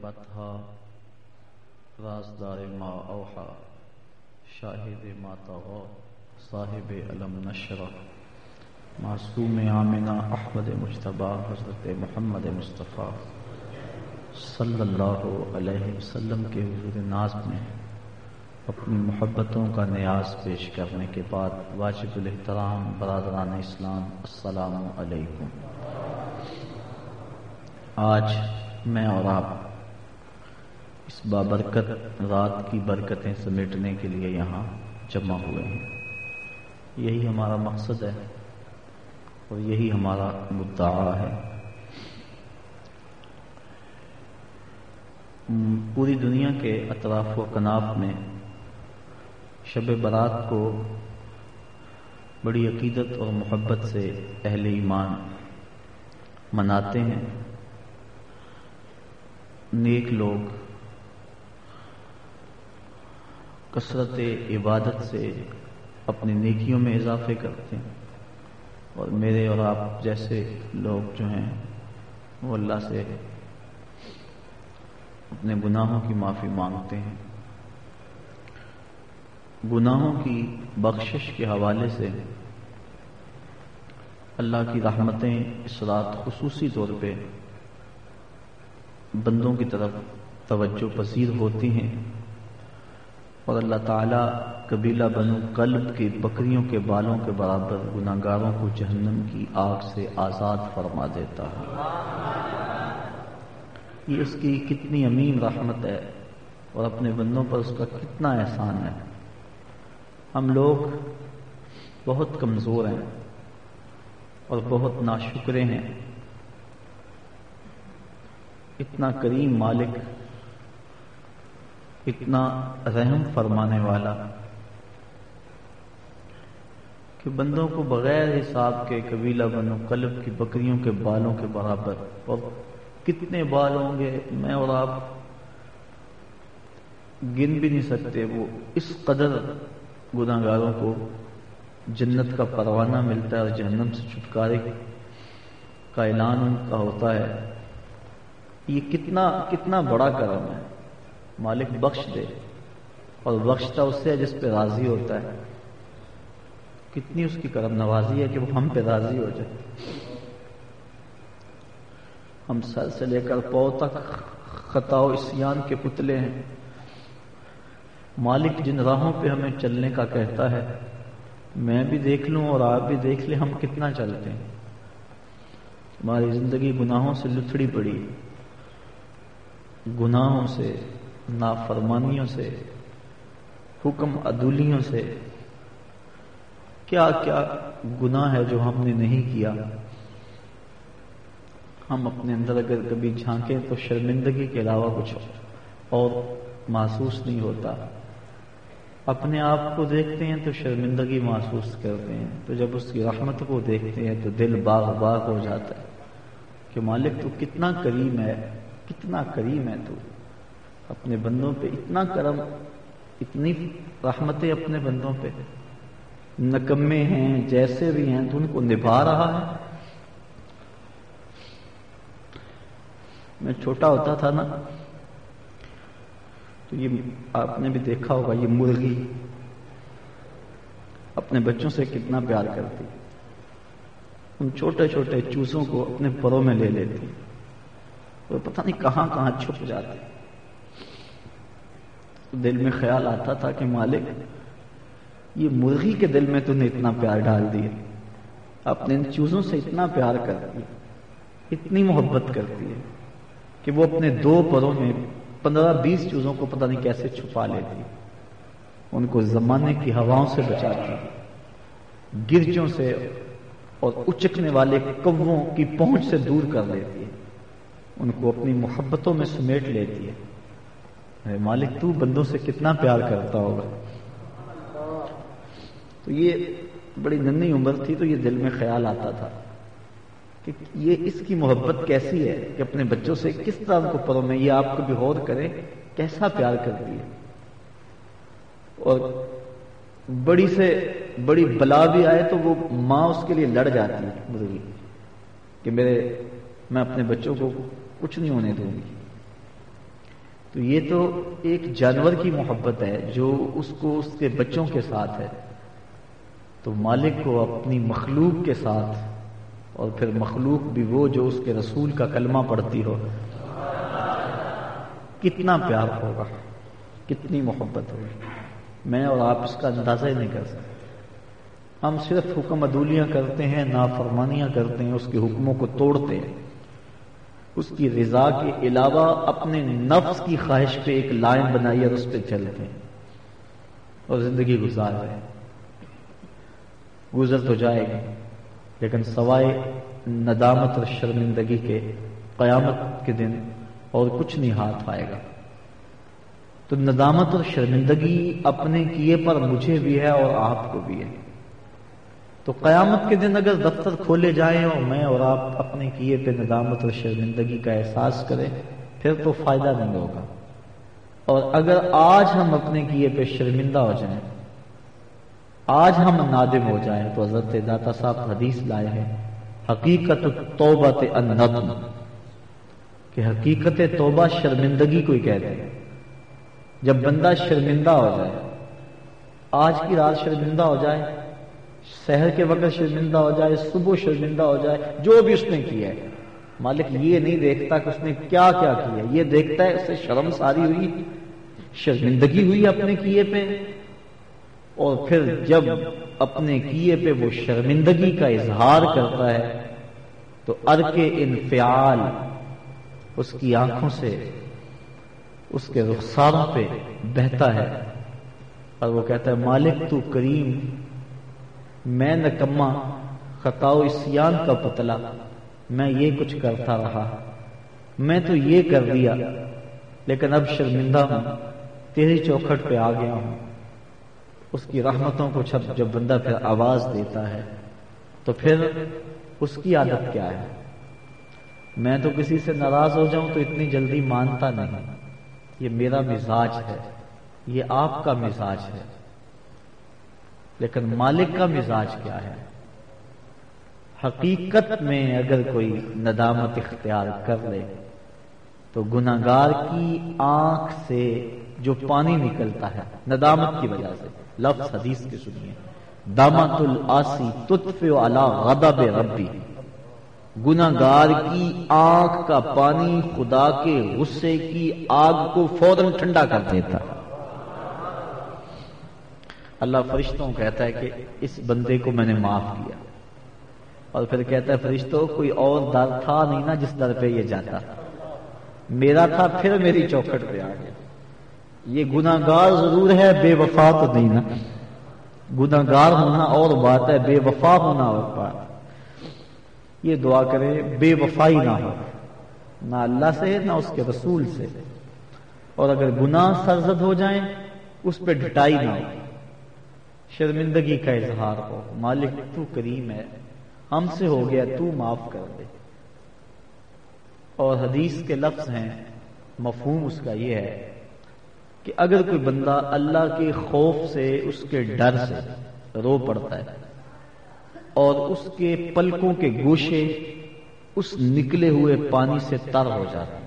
بطحا رازدار ما اوحا، شاہد ما طغا، صاحب علم نشرہ معصوم آمنہ احمد مشتبہ حضرت محمد مصطفیٰ صلی اللہ علیہ وسلم کے حضور ناز میں اپنی محبتوں کا نیاز پیش کرنے کے بعد واجب الاحترام برادران اسلام، السلام علیکم۔ آج میں اور آپ بابرکت، رات کی برکتیں سمیٹنے کے لیے یہاں جمع ہوئے ہیں۔ یہی ہمارا مقصد ہے اور یہی ہمارا مدعا ہے۔ پوری دنیا کے اطراف و کناف میں شب برات کو بڑی عقیدت اور محبت سے اہل ایمان مناتے ہیں۔ نیک لوگ کثرت عبادت سے اپنی نیکیوں میں اضافے کرتے ہیں۔ اور میرے اور آپ جیسے لوگ جو ہیں، وہ اللہ سے اپنے گناہوں کی معافی مانگتے ہیں۔ گناہوں کی بخشش کے حوالے سے اللہ کی رحمتیں اس رات خصوصی طور پہ بندوں کی طرف توجہ پذیر ہوتی ہیں۔ اور اللہ تعالیٰ قبیلہ بنو قلب کی بکریوں کے بالوں کے برابر گناہ گاروں کو جہنم کی آگ سے آزاد فرما دیتا ہے۔ یہ اس کی کتنی امین رحمت ہے اور اپنے بندوں پر اس کا کتنا احسان ہے۔ ہم لوگ بہت کمزور ہیں اور بہت ناشکرے ہیں۔ اتنا کریم مالک اتنا رحم فرمانے والا کہ بندوں کو بغیر حساب کے قبیلہ بنو قلب کی بکریوں کے بالوں کے برابر۔ اور کتنے بال ہوں گے؟ میں اور آپ گن بھی نہیں سکتے۔ وہ اس قدر گناہ گاروں کو جنت کا پروانہ ملتا ہے اور جہنم سے چھٹکارے کا اعلان ان کا ہوتا ہے۔ یہ کتنا کتنا بڑا کرم ہے۔ مالک بخش دے اور بخشتا اس سے جس پہ راضی ہوتا ہے۔ کتنی اس کی کرم نوازی ہے کہ وہ ہم پہ راضی ہو جائے۔ ہم سر سے لے کر پو تک خطا و اسیان کے پتلے ہیں۔ مالک جن راہوں پہ ہمیں چلنے کا کہتا ہے، میں بھی دیکھ لوں اور آپ بھی دیکھ لیں ہم کتنا چلتے ہیں۔ ہماری زندگی گناہوں سے لتڑی پڑی۔ گناہوں سے نافرمانیوں سے، حکم عدولیوں سے۔ کیا کیا گناہ ہے جو ہم نے نہیں کیا؟ ہم اپنے اندر اگر کبھی جھانکیں تو شرمندگی کے علاوہ کچھ اور محسوس نہیں ہوتا۔ اپنے آپ کو دیکھتے ہیں تو شرمندگی محسوس کرتے ہیں۔ تو جب اس کی رحمت کو دیکھتے ہیں تو دل باغ باغ ہو جاتا ہے کہ مالک تو کتنا کریم ہے، کتنا کریم ہے تو۔ اپنے بندوں پہ اتنا کرم، اتنی رحمتیں اپنے بندوں پہ۔ نکمے ہیں، جیسے بھی ہیں، تو ان کو نبھا رہا ہے۔ میں چھوٹا ہوتا تھا نا، تو یہ آپ نے بھی دیکھا ہوگا، یہ مرغی۔ اپنے بچوں سے کتنا پیار کرتی۔ ان چھوٹے چھوٹے چوزوں کو اپنے پروں میں لے لیتی۔ وہ پتہ نہیں کہاں کہاں چھپ جاتے دل میں خیال آتا تھا کہ مالک، یہ مرغی کے دل میں تو نے اتنا پیار ڈال دیا اپنے ان چوزوں سے اتنا پیار کرتی ہے اتنی محبت کرتی ہے کہ وہ اپنے دو پروں میں پندرہ بیس چوزوں کو پتہ نہیں کیسے چھپا لیتی۔ ان کو زمانے کی ہواؤں سے بچاتی، گرجوں سے اور اچکنے والے کبوں کی پہنچ سے دور کر لیتی۔ ہے ان کو اپنی محبتوں میں سمیٹ لیتی ہے۔ مالک، تو بندوں سے کتنا پیار کرتا ہوگا؟ تو یہ بڑی ننی عمر تھی تو یہ دل میں خیال آتا تھا کہ یہ اس کی محبت کیسی ہے کہ اپنے بچوں سے کس طرح کو پروں میں یہ آپ کو بھی غور کرے کیسا پیار کرتی ہے۔ اور بڑی سے بڑی بلا بھی آئے تو وہ ماں اس کے لیے لڑ جاتی ہے مرغی کہ میرے، میں اپنے بچوں کو کچھ نہیں ہونے دوں گی۔ تو یہ تو ایک جانور کی محبت ہے جو اس کو اس کے بچوں کے ساتھ ہے۔ تو مالک کو اپنی مخلوق کے ساتھ اور پھر مخلوق بھی وہ جو اس کے رسول کا کلمہ پڑھتی ہو۔ کتنا پیار ہوگا، کتنی محبت ہوگی۔ میں اور آپ اس کا اندازہ ہی نہیں کر سکتے۔ ہم صرف حکم عدولیاں کرتے ہیں، نافرمانیاں کرتے ہیں، اس کے حکموں کو توڑتے ہیں۔ اس کی رضا کے علاوہ اپنے نفس کی خواہش پہ ایک لائن بنائی اور اس پہ چلتے ہیں۔ اور زندگی گزار رہے ہیں۔ گزر تو جائے گی، لیکن سوائے ندامت اور شرمندگی کے قیامت کے دن اور کچھ نہیں ہاتھ آئے گا۔ تو ندامت اور شرمندگی اپنے کیے پر مجھے بھی ہے اور آپ کو بھی ہے۔ تو قیامت کے دن اگر دفتر کھولے جائیں اور میں اور آپ اپنے کیے پہ ندامت اور شرمندگی کا احساس کریں، پھر تو فائدہ نہیں ہوگا۔ اور اگر آج ہم اپنے کیے پہ شرمندہ ہو جائیں، آج ہم نادم ہو جائیں تو حضرت داتا صاحب حدیث لائے ہیں، حقیقت توبت الندم کہ حقیقت توبہ شرمندگی کو ہی کہتے ہیں۔ جب بندہ شرمندہ ہو جائے، آج کی رات شرمندہ ہو جائے شہر کے وقت شرمندہ ہو جائے، صبح شرمندہ ہو جائے، جو بھی اس نے کیا ہے۔ مالک یہ نہیں دیکھتا کہ اس نے کیا کیا کیا یہ دیکھتا ہے اس سے شرم ساری ہوئی، شرمندگی ہوئی اپنے کیے پہ۔ اور پھر جب اپنے کیے پہ وہ شرمندگی کا اظہار کرتا ہے، تو ارک انفعال اس کی آنکھوں سے، اس کے رخساروں پہ بہتا ہے۔ اور وہ کہتا ہے، مالک تو کریم میں نکما خطاؤ اسیان کا پتلا، میں یہ کچھ کرتا رہا۔ میں تو یہ کر دیا لیکن اب شرمندہ ہوں، تیری چوکھٹ پہ آ گیا ہوں۔ اس کی رحمتوں کو جب جب بندہ پھر آواز دیتا ہے، تو پھر اس کی عادت کیا ہے؟ میں تو کسی سے ناراض ہو جاؤں تو اتنی جلدی مانتا نہیں۔ یہ میرا مزاج ہے، یہ آپ کا مزاج ہے۔ لیکن مالک کا مزاج کیا ہے؟ حقیقت میں اگر کوئی ندامت اختیار کر لے، تو گناگار کی آنکھ سے جو پانی نکلتا ہے، ندامت کی وجہ سے۔ لفظ حدیث کے سنیے۔ دامت الاسی تطف علی غضب ربی۔ گناگار کی آنکھ کا پانی خدا کے غصے کی آگ کو فوراً ٹھنڈا کر دیتا۔ اللہ فرشتوں کہتا ہے کہ اس بندے کو میں نے معاف کیا۔ اور پھر کہتا ہے فرشتوں کوئی اور در تھا نہیں نا جس در پہ یہ جاتا۔ میرا تھا، پھر میری چوکھٹ پہ آ گیا۔ یہ گناگار ضرور ہے، بے وفا تو نہیں نا۔ گناگار ہونا اور بات ہے، بے وفا ہونا اور بات۔ یہ دعا کرے، بے وفائی نہ ہو، نہ اللہ سے، نہ اس کے رسول سے۔ اور اگر گناہ سرزد ہو جائیں، اس پہ ڈٹائی نہ ہو۔ شرمندگی کا اظہار ہو۔ مالک، تو کریم ہے۔ ہم سے ہو گیا، تو معاف کر دے۔ اور حدیث کے لفظ ہیں، مفہوم اس کا یہ ہے کہ اگر کوئی بندہ اللہ کے خوف سے، اس کے ڈر سے رو پڑتا ہے اور اس کے پلکوں کے گوشے اس نکلے ہوئے پانی سے تر ہو جاتے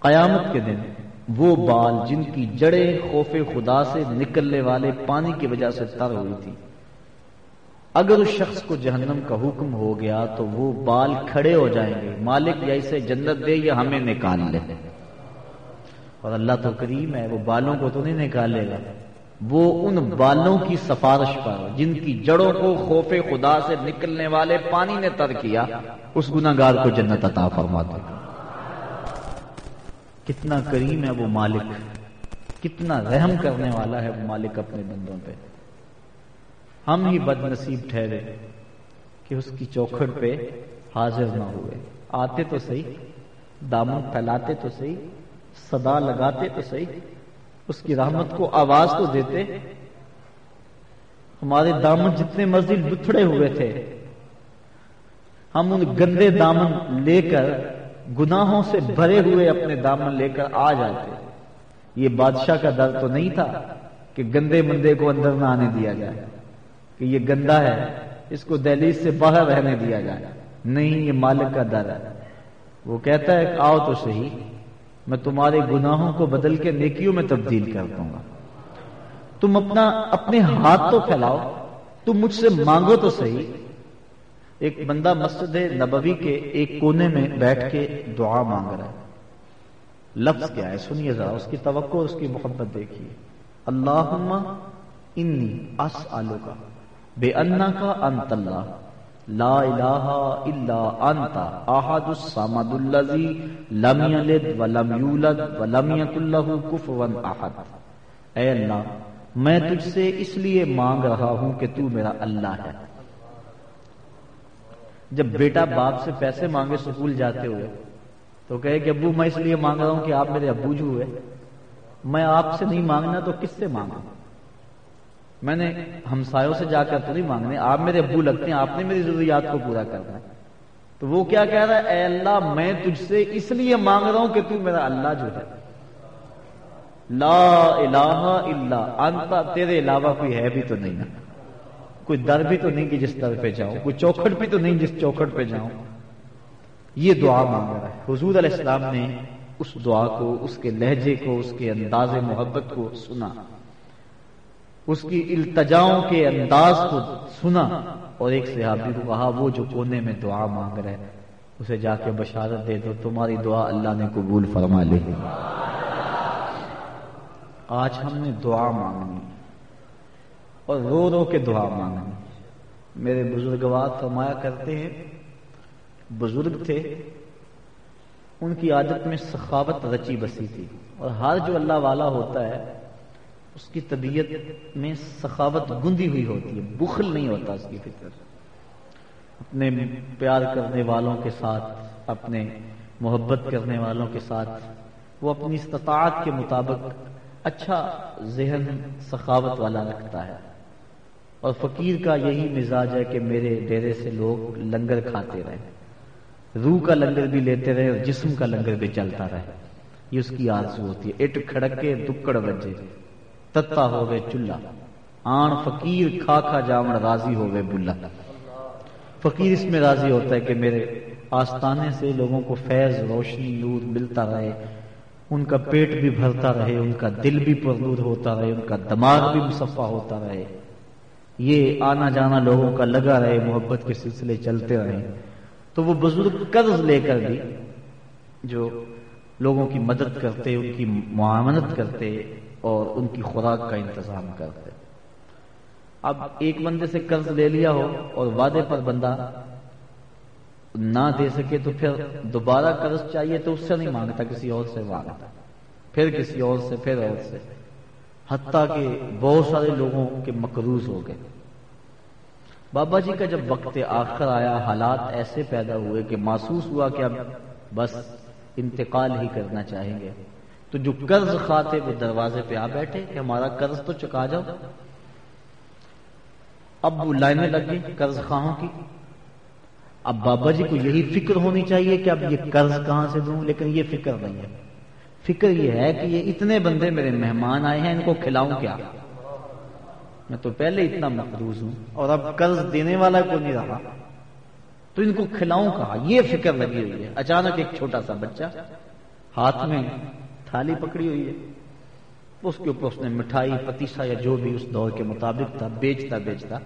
قیامت کے دن وہ بال جن کی جڑیں خوف خدا سے نکلنے والے پانی کی وجہ سے تر ہوئی تھی۔ اگر اس شخص کو جہنم کا حکم ہو گیا تو وہ بال کھڑے ہو جائیں گے۔ مالک یا اسے جنت دے یا ہمیں نکال لے۔ اور اللہ تو کریم ہے، وہ بالوں کو تو نہیں نکالے گا۔ وہ ان بالوں کی سفارش پر، جن کی جڑوں کو خوف خدا سے نکلنے والے پانی نے تر کیا، اس گناگار کو جنت عطا فرما دے۔ کتنا کریم ہے وہ مالک، کتنا رحم کرنے والا ہے وہ مالک اپنے بندوں پہ۔ ہم ہی بد نصیب ٹھہرے کہ اس کی چوکھٹ پہ حاضر نہ ہوئے۔ آتے تو صحیح، دامن پھیلاتے تو صحیح، صدا لگاتے تو صحیح، اس کی رحمت کو آواز تو دیتے۔ ہمارے دامن جتنے مسجد بتھڑے ہوئے تھے، ہم ان گندے دامن لے کر گناہوں سے بھرے ہوئے اپنے دامن لے کر آ جاتے۔ یہ بادشاہ کا در تو نہیں تھا کہ گندے مندے کو اندر نہ آنے دیا جائے، کہ یہ گندا ہے، اس کو دہلی سے باہر رہنے دیا جائے۔ نہیں، یہ مالک کا در ہے۔ وہ کہتا ہے کہ آؤ تو صحیح، میں تمہارے گناہوں کو بدل کے نیکیوں میں تبدیل کر دوں گا۔ تم اپنا، اپنے ہاتھ تو پھیلاؤ، تم مجھ سے مانگو تو صحیح ایک بندہ مسجد نبوی کے ایک کونے میں بیٹھ کے دعا مانگ رہا ہے۔ لفظ کیا ہے؟ سنیے ذرا، اس کی توقع، اس کی محبت دیکھیے۔ اللہ انی اس آلو کا بے انا کا انت اللہ، لا الہ الا انت، احد الصمد الذی لم یلد ولم یولد ولم یکن له کفوا احد۔ اے اللہ، میں تجھ سے اس لیے مانگ رہا ہوں کہ تو میرا اللہ ہے۔ جب بیٹا باپ سے پیسے مانگے سکول جاتے ہوئے، تو کہے کہ ابو، میں اس لیے مانگ رہا ہوں کہ آپ میرے ابو جو ہوئے میں آپ سے نہیں مانگنا تو کس سے مانگا میں نے ہمسایوں سے جا کر تو نہیں مانگنے، آپ میرے ابو لگتے ہیں، آپ نے میری ضروریات کو پورا کرنا ہے تو وہ کیا کہہ رہا ہے؟ اے اللہ، میں تجھ سے اس لیے مانگ رہا ہوں کہ تو میرا اللہ جو ہے۔ لا الہ الا انت، تیرے علاوہ کوئی ہے بھی تو نہیں۔ نا کوئی در بھی تو نہیں کہ جس در پہ جاؤں، کوئی چوکھٹ بھی تو نہیں جس چوکھٹ پہ جاؤں۔ یہ دعا مانگ رہا ہے۔ حضور علیہ السلام نے اس دعا کو، اس کے لہجے کو، اس کے انداز محبت کو سنا۔ اس کی التجاؤں کے انداز کو سنا۔ اور ایک صحابی کو کہا، وہ جو کونے میں دعا مانگ رہے، اسے جا کے بشارت دے دو، تمہاری دعا اللہ نے قبول فرما لی۔ آج ہم نے دعا مانگنی۔ اور رو رو کے دعا مانگنی میرے بزرگوار فرمایا کرتے ہیں، بزرگ تھے، ان کی عادت میں سخاوت رچی بسی تھی۔ اور ہر جو اللہ والا ہوتا ہے، اس کی طبیعت میں سخاوت گندی ہوئی ہوتی ہے، بخل نہیں ہوتا اس کی فطر اپنے پیار کرنے والوں کے ساتھ، اپنے محبت کرنے والوں کے ساتھ، وہ اپنی استطاعت کے مطابق اچھا ذہن سخاوت والا رکھتا ہے۔ اور فقیر کا یہی مزاج ہے کہ میرے ڈیرے سے لوگ لنگر کھاتے رہے روح کا لنگر بھی لیتے رہے اور جسم کا لنگر بھی چلتا رہے۔ یہ اس کی آرزو ہوتی ہے۔ اٹ کھڑک کے دکڑ بجے۔ تتا ہو گئے چولہا آن فقیر کھا کھا جامن راضی ہو گئے بلا فقیر اس میں راضی ہوتا ہے کہ میرے آستانے سے لوگوں کو فیض، روشنی، نور ملتا رہے۔ ان کا پیٹ بھی بھرتا رہے، ان کا دل بھی پرلود ہوتا رہے، ان کا دماغ بھی مصفہ ہوتا رہے۔ یہ آنا جانا لوگوں کا لگا رہے، محبت کے سلسلے چلتے رہے۔ تو وہ بزرگ قرض لے کر بھی جو لوگوں کی مدد کرتے، ان کی معاملت کرتے اور ان کی خوراک کا انتظام کرتے۔ اب ایک بندے سے قرض لے لیا ہو اور وعدے پر بندہ نہ دے سکے تو پھر دوبارہ قرض چاہیے تو اس سے نہیں مانگتا، کسی اور سے مانگتا۔ پھر کسی اور سے، پھر اور سے۔ حتیٰ کہ بہت سارے لوگوں کے مقروض ہو گئے۔ بابا جی کا جب وقت آخر آیا، حالات ایسے پیدا ہوئے کہ محسوس ہوا کہ اب بس انتقال ہی کرنا چاہیں گے۔ تو جو قرض خواہ وہ دروازے پہ آ بیٹھے کہ ہمارا قرض تو چکا جاؤ۔ اب وہ لائنیں لگ گئی قرض خواہوں کی۔ اب بابا جی کو یہی فکر ہونی چاہیے کہ اب یہ قرض کہاں سے دوں، لیکن یہ فکر نہیں ہے۔ فکر یہ ہے کہ یہ اتنے بندے میرے مہمان آئے ہیں، ان کو کھلاؤں کیا؟ میں تو پہلے اتنا مقروض ہوں اور اب قرض دینے والا کو نہیں رہا۔ تو ان کو کھلاؤں کہا یہ فکر لگی ہوئی ہے۔ اچانک ایک چھوٹا سا بچہ ہاتھ میں تھالی پکڑی ہوئی ہے۔ اس کے اوپر اس نے مٹھائی پتیسا یا جو بھی اس دور کے مطابق تھا، بیچتا بیچتا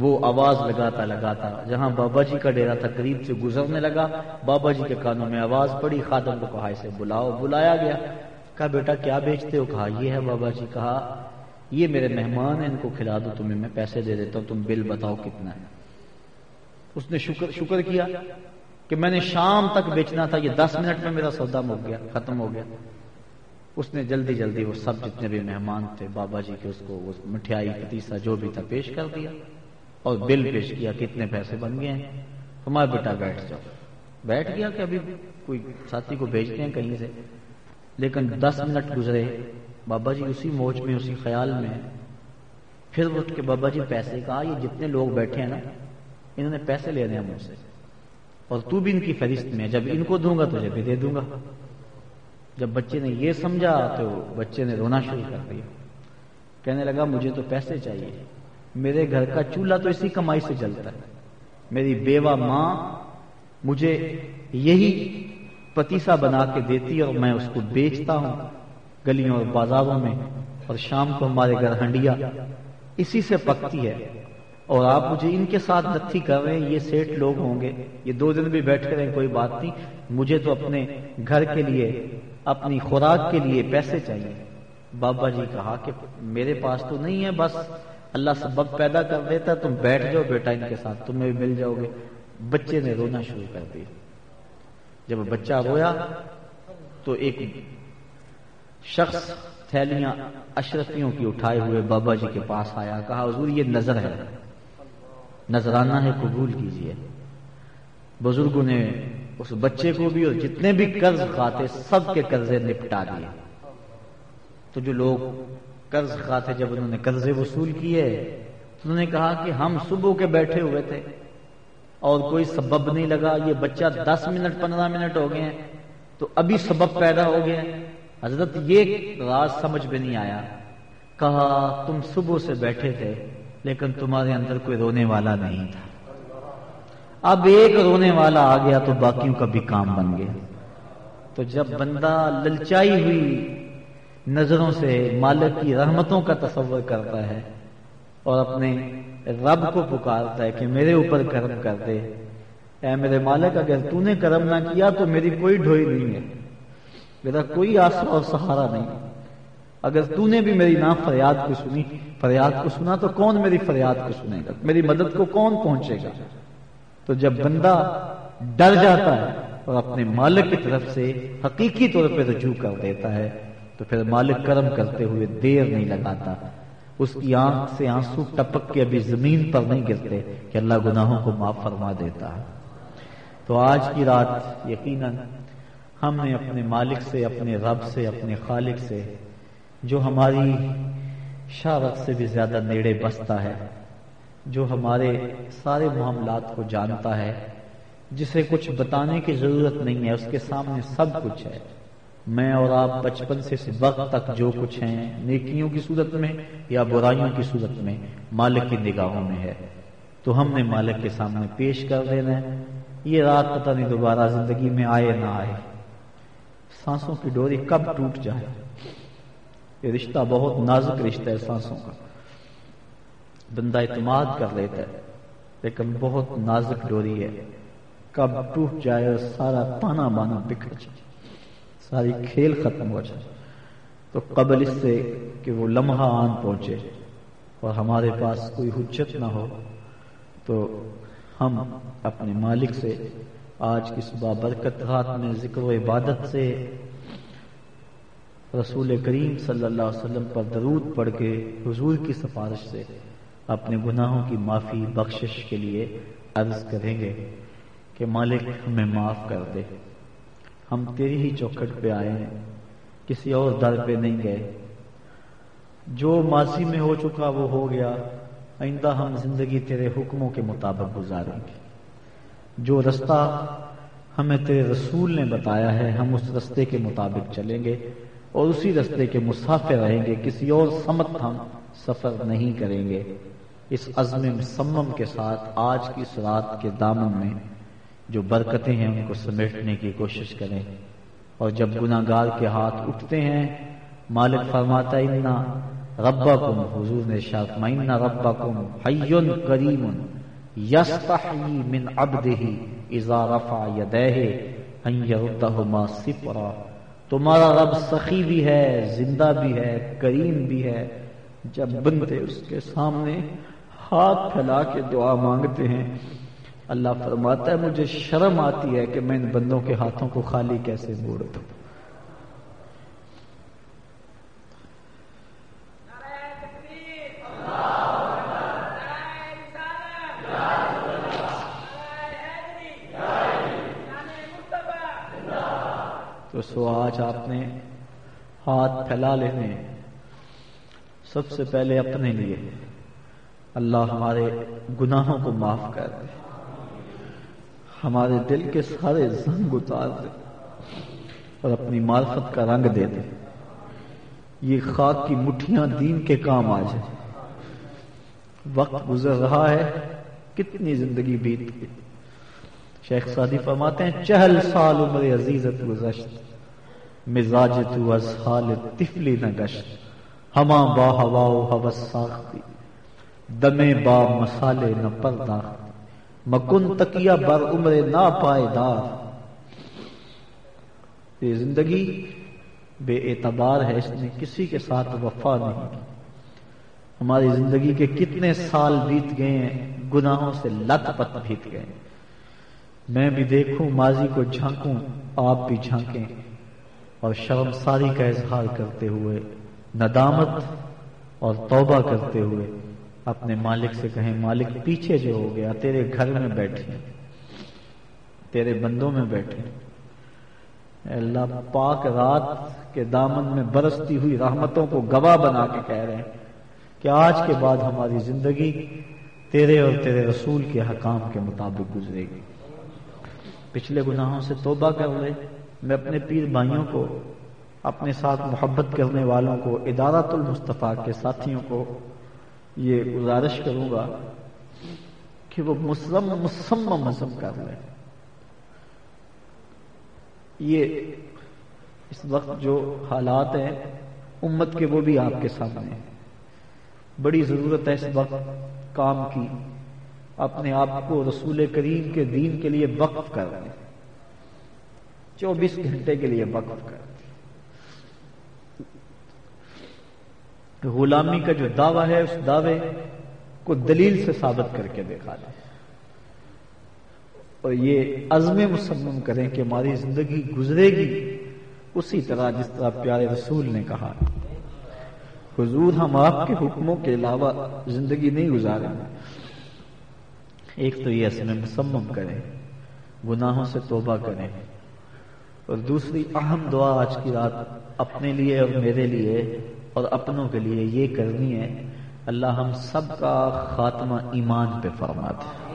وہ آواز لگاتا لگاتا جہاں بابا جی کا ڈیرا تھا قریب سے گزرنے لگا، بابا جی کے کانوں میں آواز پڑی، خادم کو کہا، اسے بلاؤ، بلایا گیا۔ کہا، بیٹا، کیا بیچتے ہو؟ کہا، یہ ہے بابا جی۔ کہا، یہ میرے مہمان ہیں، ان کو کھلا دو، تمہیں میں پیسے دے دیتا ہوں، تم بل بتاؤ کتنا ہے۔ اس نے شکر شکر کیا کہ میں نے شام تک بیچنا تھا، یہ دس منٹ میں میرا سودا ہو گیا، ختم ہو گیا۔ اس نے جلدی جلدی وہ سب جتنے بھی مہمان تھے، بابا جی کے، اس کو، وہ مٹھائی پتیسا جو بھی تھا، پیش کر دیا۔ اور بل پیش کیا کتنے پیسے بن گئے ہیں۔ تمہارا بیٹا بیٹھ جاؤ۔ بیٹھ گیا کہ ابھی کوئی ساتھی کو بھیجتے ہیں کہیں سے۔ لیکن دس منٹ گزرے۔ بابا جی اسی موج میں، اسی خیال میں پھر اٹھ کے بابا جی پیسے کہا یہ جتنے لوگ بیٹھے ہیں نا، انہوں نے پیسے لینے ہیں مجھ سے۔ اور تو بھی ان کی فہرست میں جب ان کو دوں گا تجھے بھی دے دوں گا۔ جب بچے نے یہ سمجھا تو بچے نے رونا شروع کر دیا۔ کہنے لگا، مجھے تو پیسے چاہیے۔ میرے گھر کا چولہا تو اسی کمائی سے چلتا ہے۔ میری بیوہ ماں مجھے یہی پتیسا بنا کے دیتی اور میں اس کو بیچتا ہوں گلیوں اور بازاروں میں اور شام کو ہمارے گھر ہنڈیا۔ اسی سے پکتی ہے۔ اور آپ مجھے ان کے ساتھ نتھی کر رہے ہیں۔ یہ سیٹ لوگ ہوں گے۔ یہ دو دن بھی بیٹھے رہے کوئی بات نہیں۔ مجھے تو اپنے گھر کے لیے، اپنی خوراک کے لیے پیسے چاہیے۔ بابا جی کہا کہ میرے پاس تو نہیں ہے، بس اللہ سبب پیدا کر دیتا تم بیٹھ جاؤ بیٹا ان کے ساتھ، تمہیں بھی مل جاؤ گے۔ بچے نے رونا شروع کر دیا۔ جب بچہ رویا تو ایک شخص تھیلیاں اشرفیوں کی اٹھائے ہوئے بابا جی کے پاس آیا، کہا، حضور، یہ نظر ہے۔ نظرانہ ہے، قبول کیجیے بزرگوں نے اس بچے کو بھی اور جتنے بھی قرض کھاتے سب کے قرضے نپٹا دیے۔ تو جو لوگ قرض کھاتے جب انہوں نے قرضے وصول کیے تو انہوں نے کہا کہ ہم صبح کے بیٹھے ہوئے تھے اور کوئی سبب نہیں لگا، یہ بچہ دس منٹ، پندرہ منٹ ہو گئے ہیں، تو ابھی سبب پیدا ہو گیا حضرت یہ راز سمجھ میں نہیں آیا۔ کہا، تم صبح سے بیٹھے تھے، لیکن تمہارے اندر کوئی رونے والا نہیں تھا۔ اب ایک رونے والا آ گیا تو باقیوں کا بھی کام بن گیا۔ تو جب بندہ للچائی ہوئی نظروں سے مالک کی رحمتوں کا تصور کرتا ہے اور اپنے رب کو پکارتا ہے کہ میرے اوپر کرم کر دے۔ اے میرے مالک، اگر تو نے کرم نہ کیا تو میری کوئی ڈھوئی نہیں ہے، میرا کوئی آسرا اور سہارا نہیں۔ اگر تو نے بھی میری نام فریاد کو سنی، فریاد کو سنا تو کون میری فریاد کو سنے گا؟ میری مدد کو کون پہنچے گا؟ تو جب بندہ ڈر جاتا ہے اور اپنے مالک کی طرف سے حقیقی طور پہ رجوع کر دیتا ہے تو پھر مالک کرم کرتے ہوئے دیر نہیں لگاتا۔ اس کی آنکھ سے آنسو ٹپک کے ابھی زمین پر نہیں گرتے کہ اللہ گناہوں کو معاف فرما دیتا ہے۔ تو آج کی رات یقیناً ہم نے اپنے مالک سے، اپنے رب سے، اپنے خالق سے، جو ہماری شارت سے بھی زیادہ نیڑے بستا ہے، جو ہمارے سارے معاملات کو جانتا ہے، جسے کچھ بتانے کی ضرورت نہیں ہے، اس کے سامنے سب کچھ ہے۔ میں اور آپ بچپن سے وقت تک جو کچھ ہیں، نیکیوں کی صورت میں یا برائیوں کی صورت میں، مالک کی نگاہوں میں ہے۔ تو ہم نے مالک کے سامنے پیش کر دینا ہے۔ یہ رات پتہ نہیں دوبارہ زندگی میں آئے نہ آئے۔ سانسوں کی ڈوری کب ٹوٹ جائے۔ یہ رشتہ بہت نازک رشتہ ہے سانسوں کا۔ بندہ اعتماد کر لیتا ہے، لیکن بہت نازک ڈوری ہے۔ کب ٹوٹ جائے اور سارا پانا بانا بکھر جائے۔ ساری کھیل ختم ہو جائے۔ تو قبل اس سے کہ وہ لمحہ آن پہنچے اور ہمارے پاس کوئی حجت نہ ہو، تو ہم اپنے مالک سے آج کی صبح برکت رات میں ذکر و عبادت سے رسول کریم صلی اللہ علیہ وسلم پر درود پڑھ کے حضور کی سفارش سے اپنے گناہوں کی معافی، بخشش کے لیے عرض کریں گے کہ مالک ہمیں معاف کر دے۔ ہم تیری ہی چوکھٹ پہ آئے ہیں، کسی اور در پہ نہیں گئے۔ جو ماضی میں ہو چکا وہ ہو گیا، آئندہ ہم زندگی تیرے حکموں کے مطابق گزاریں گے۔ جو رستہ ہمیں تیرے رسول نے بتایا ہے، ہم اس رستے کے مطابق چلیں گے اور اسی رستے کے مسافر رہیں گے۔ کسی اور سمت ہم سفر نہیں کریں گے۔ اس عزم مسمم کے ساتھ آج کی سرات کے دامن میں جو برکتیں ہیں ان کو سمیٹنے کی کوشش کریں۔ اور جب گناہ گار کے ہاتھ اٹھتے ہیں، مالک فرماتا اتنا ربا کم حضور نے شاخ مائنا ربا کم کریم یستحی من عبده اذا رفع یدیہ ان یردہما صفرا۔ تمہارا رب سخی بھی ہے، زندہ بھی ہے، کریم بھی ہے۔ جب بندے اس کے سامنے ہاتھ پھیلا کے دعا مانگتے ہیں اللہ فرماتا ہے، مجھے شرم آتی ہے کہ میں ان بندوں کے ہاتھوں کو خالی کیسے موڑ دوں؟ تو سو آج آپ نے ہاتھ پھیلا لینے سب سے پہلے اپنے لیے اللہ ہمارے گناہوں کو معاف کر دے۔ ہمارے دل کے سارے زنگ اتار دے اور اپنی معرفت کا رنگ دے دے۔ یہ خاک کی مٹھیاں دین کے کام آ جائے وقت گزر رہا ہے، کتنی زندگی بیت گئی۔ شیخ سعدی فرماتے ہیں، چہل سال عمر عزیزت گزشت، مزاج تو از حال تفلی نہ گشت ہما با ہوا حوث ساختی، دمے با مسالے نہ پرداخت۔ مکن تکیا بر عمر نہ پائے دار۔ یہ زندگی بے اعتبار ہے، اس نے کسی کے ساتھ وفا نہیں کی۔ ہماری زندگی کے کتنے سال بیت گئے ہیں، گناہوں سے لت پت بیت گئے میں بھی دیکھوں، ماضی کو جھانکوں، آپ بھی جھانکیں۔ اور شرم ساری کا اظہار کرتے ہوئے، ندامت اور توبہ کرتے ہوئے اپنے مالک سے کہیں، مالک پیچھے جو ہو گیا، تیرے گھر میں بیٹھے تیرے بندوں میں بیٹھے اللہ، پاک رات کے دامن میں برستی ہوئی رحمتوں کو گواہ بنا کے کہہ رہے ہیں کہ آج کے بعد ہماری زندگی تیرے اور تیرے رسول کے حکام کے مطابق گزرے گی۔ پچھلے گناہوں سے توبہ کر لے۔ میں اپنے پیر بھائیوں کو، اپنے ساتھ محبت کرنے والوں کو، ادارت المصطفیٰ کے ساتھیوں کو یہ گزارش کروں گا کہ وہ مسلم مسم مذہب کر لیں یہ اس وقت جو حالات ہیں، امت کے وہ بھی آپ کے سامنے ہیں۔ بڑی ضرورت ہے اس وقت کام کی، اپنے آپ کو رسول کریم کے دین کے لیے وقف کر دیں چوبیس گھنٹے کے لیے وقف کر غلامی کا جو دعویٰ ہے، اس دعوے کو دلیل سے ثابت کر کے دیکھا دیں اور یہ عزم مسلم کریں کہ ہماری زندگی گزرے گی اسی طرح جس طرح پیارے رسول نے کہا۔ حضور ہم آپ کے حکموں کے علاوہ زندگی نہیں گزاریں۔ ایک تو یہ عزم مسمم کریں، گناہوں سے توبہ کریں۔ اور دوسری اہم دعا آج کی رات اپنے لیے اور میرے لیے اور اپنوں کے لیے یہ کرنی ہے، اللہ ہم سب کا خاتمہ ایمان پہ فرما دے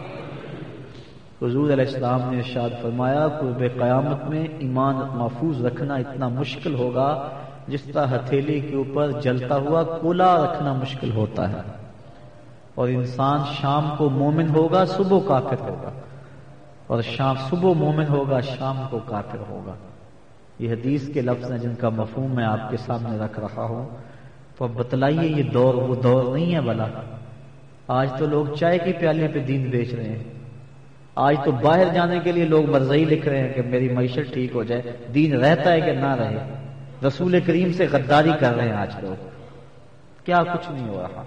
حضور علیہ السلام نے ارشاد فرمایا، قرب قیامت میں ایمان محفوظ رکھنا اتنا مشکل ہوگا، جس طرح ہتھیلی کے اوپر جلتا ہوا کولا رکھنا مشکل ہوتا ہے۔ اور انسان شام کو مومن ہوگا، صبح کافر ہوگا۔ اور شام، صبح مومن ہوگا، شام کو کافر ہوگا۔ یہ حدیث کے لفظ ہیں جن کا مفہوم میں آپ کے سامنے رکھ رہا ہوں۔ تو اب بتلائیے یہ دور وہ دور نہیں ہے بلا۔ آج تو لوگ چائے کے پیالے پہ دین بیچ رہے ہیں۔ آج تو باہر جانے کے لیے لوگ مرضی لکھ رہے ہیں کہ میری معیشت ٹھیک ہو جائے، دین رہتا ہے کہ نہ رہے۔ رسول کریم سے غداری کر رہے ہیں آج لوگ۔ کیا کچھ نہیں ہو رہا۔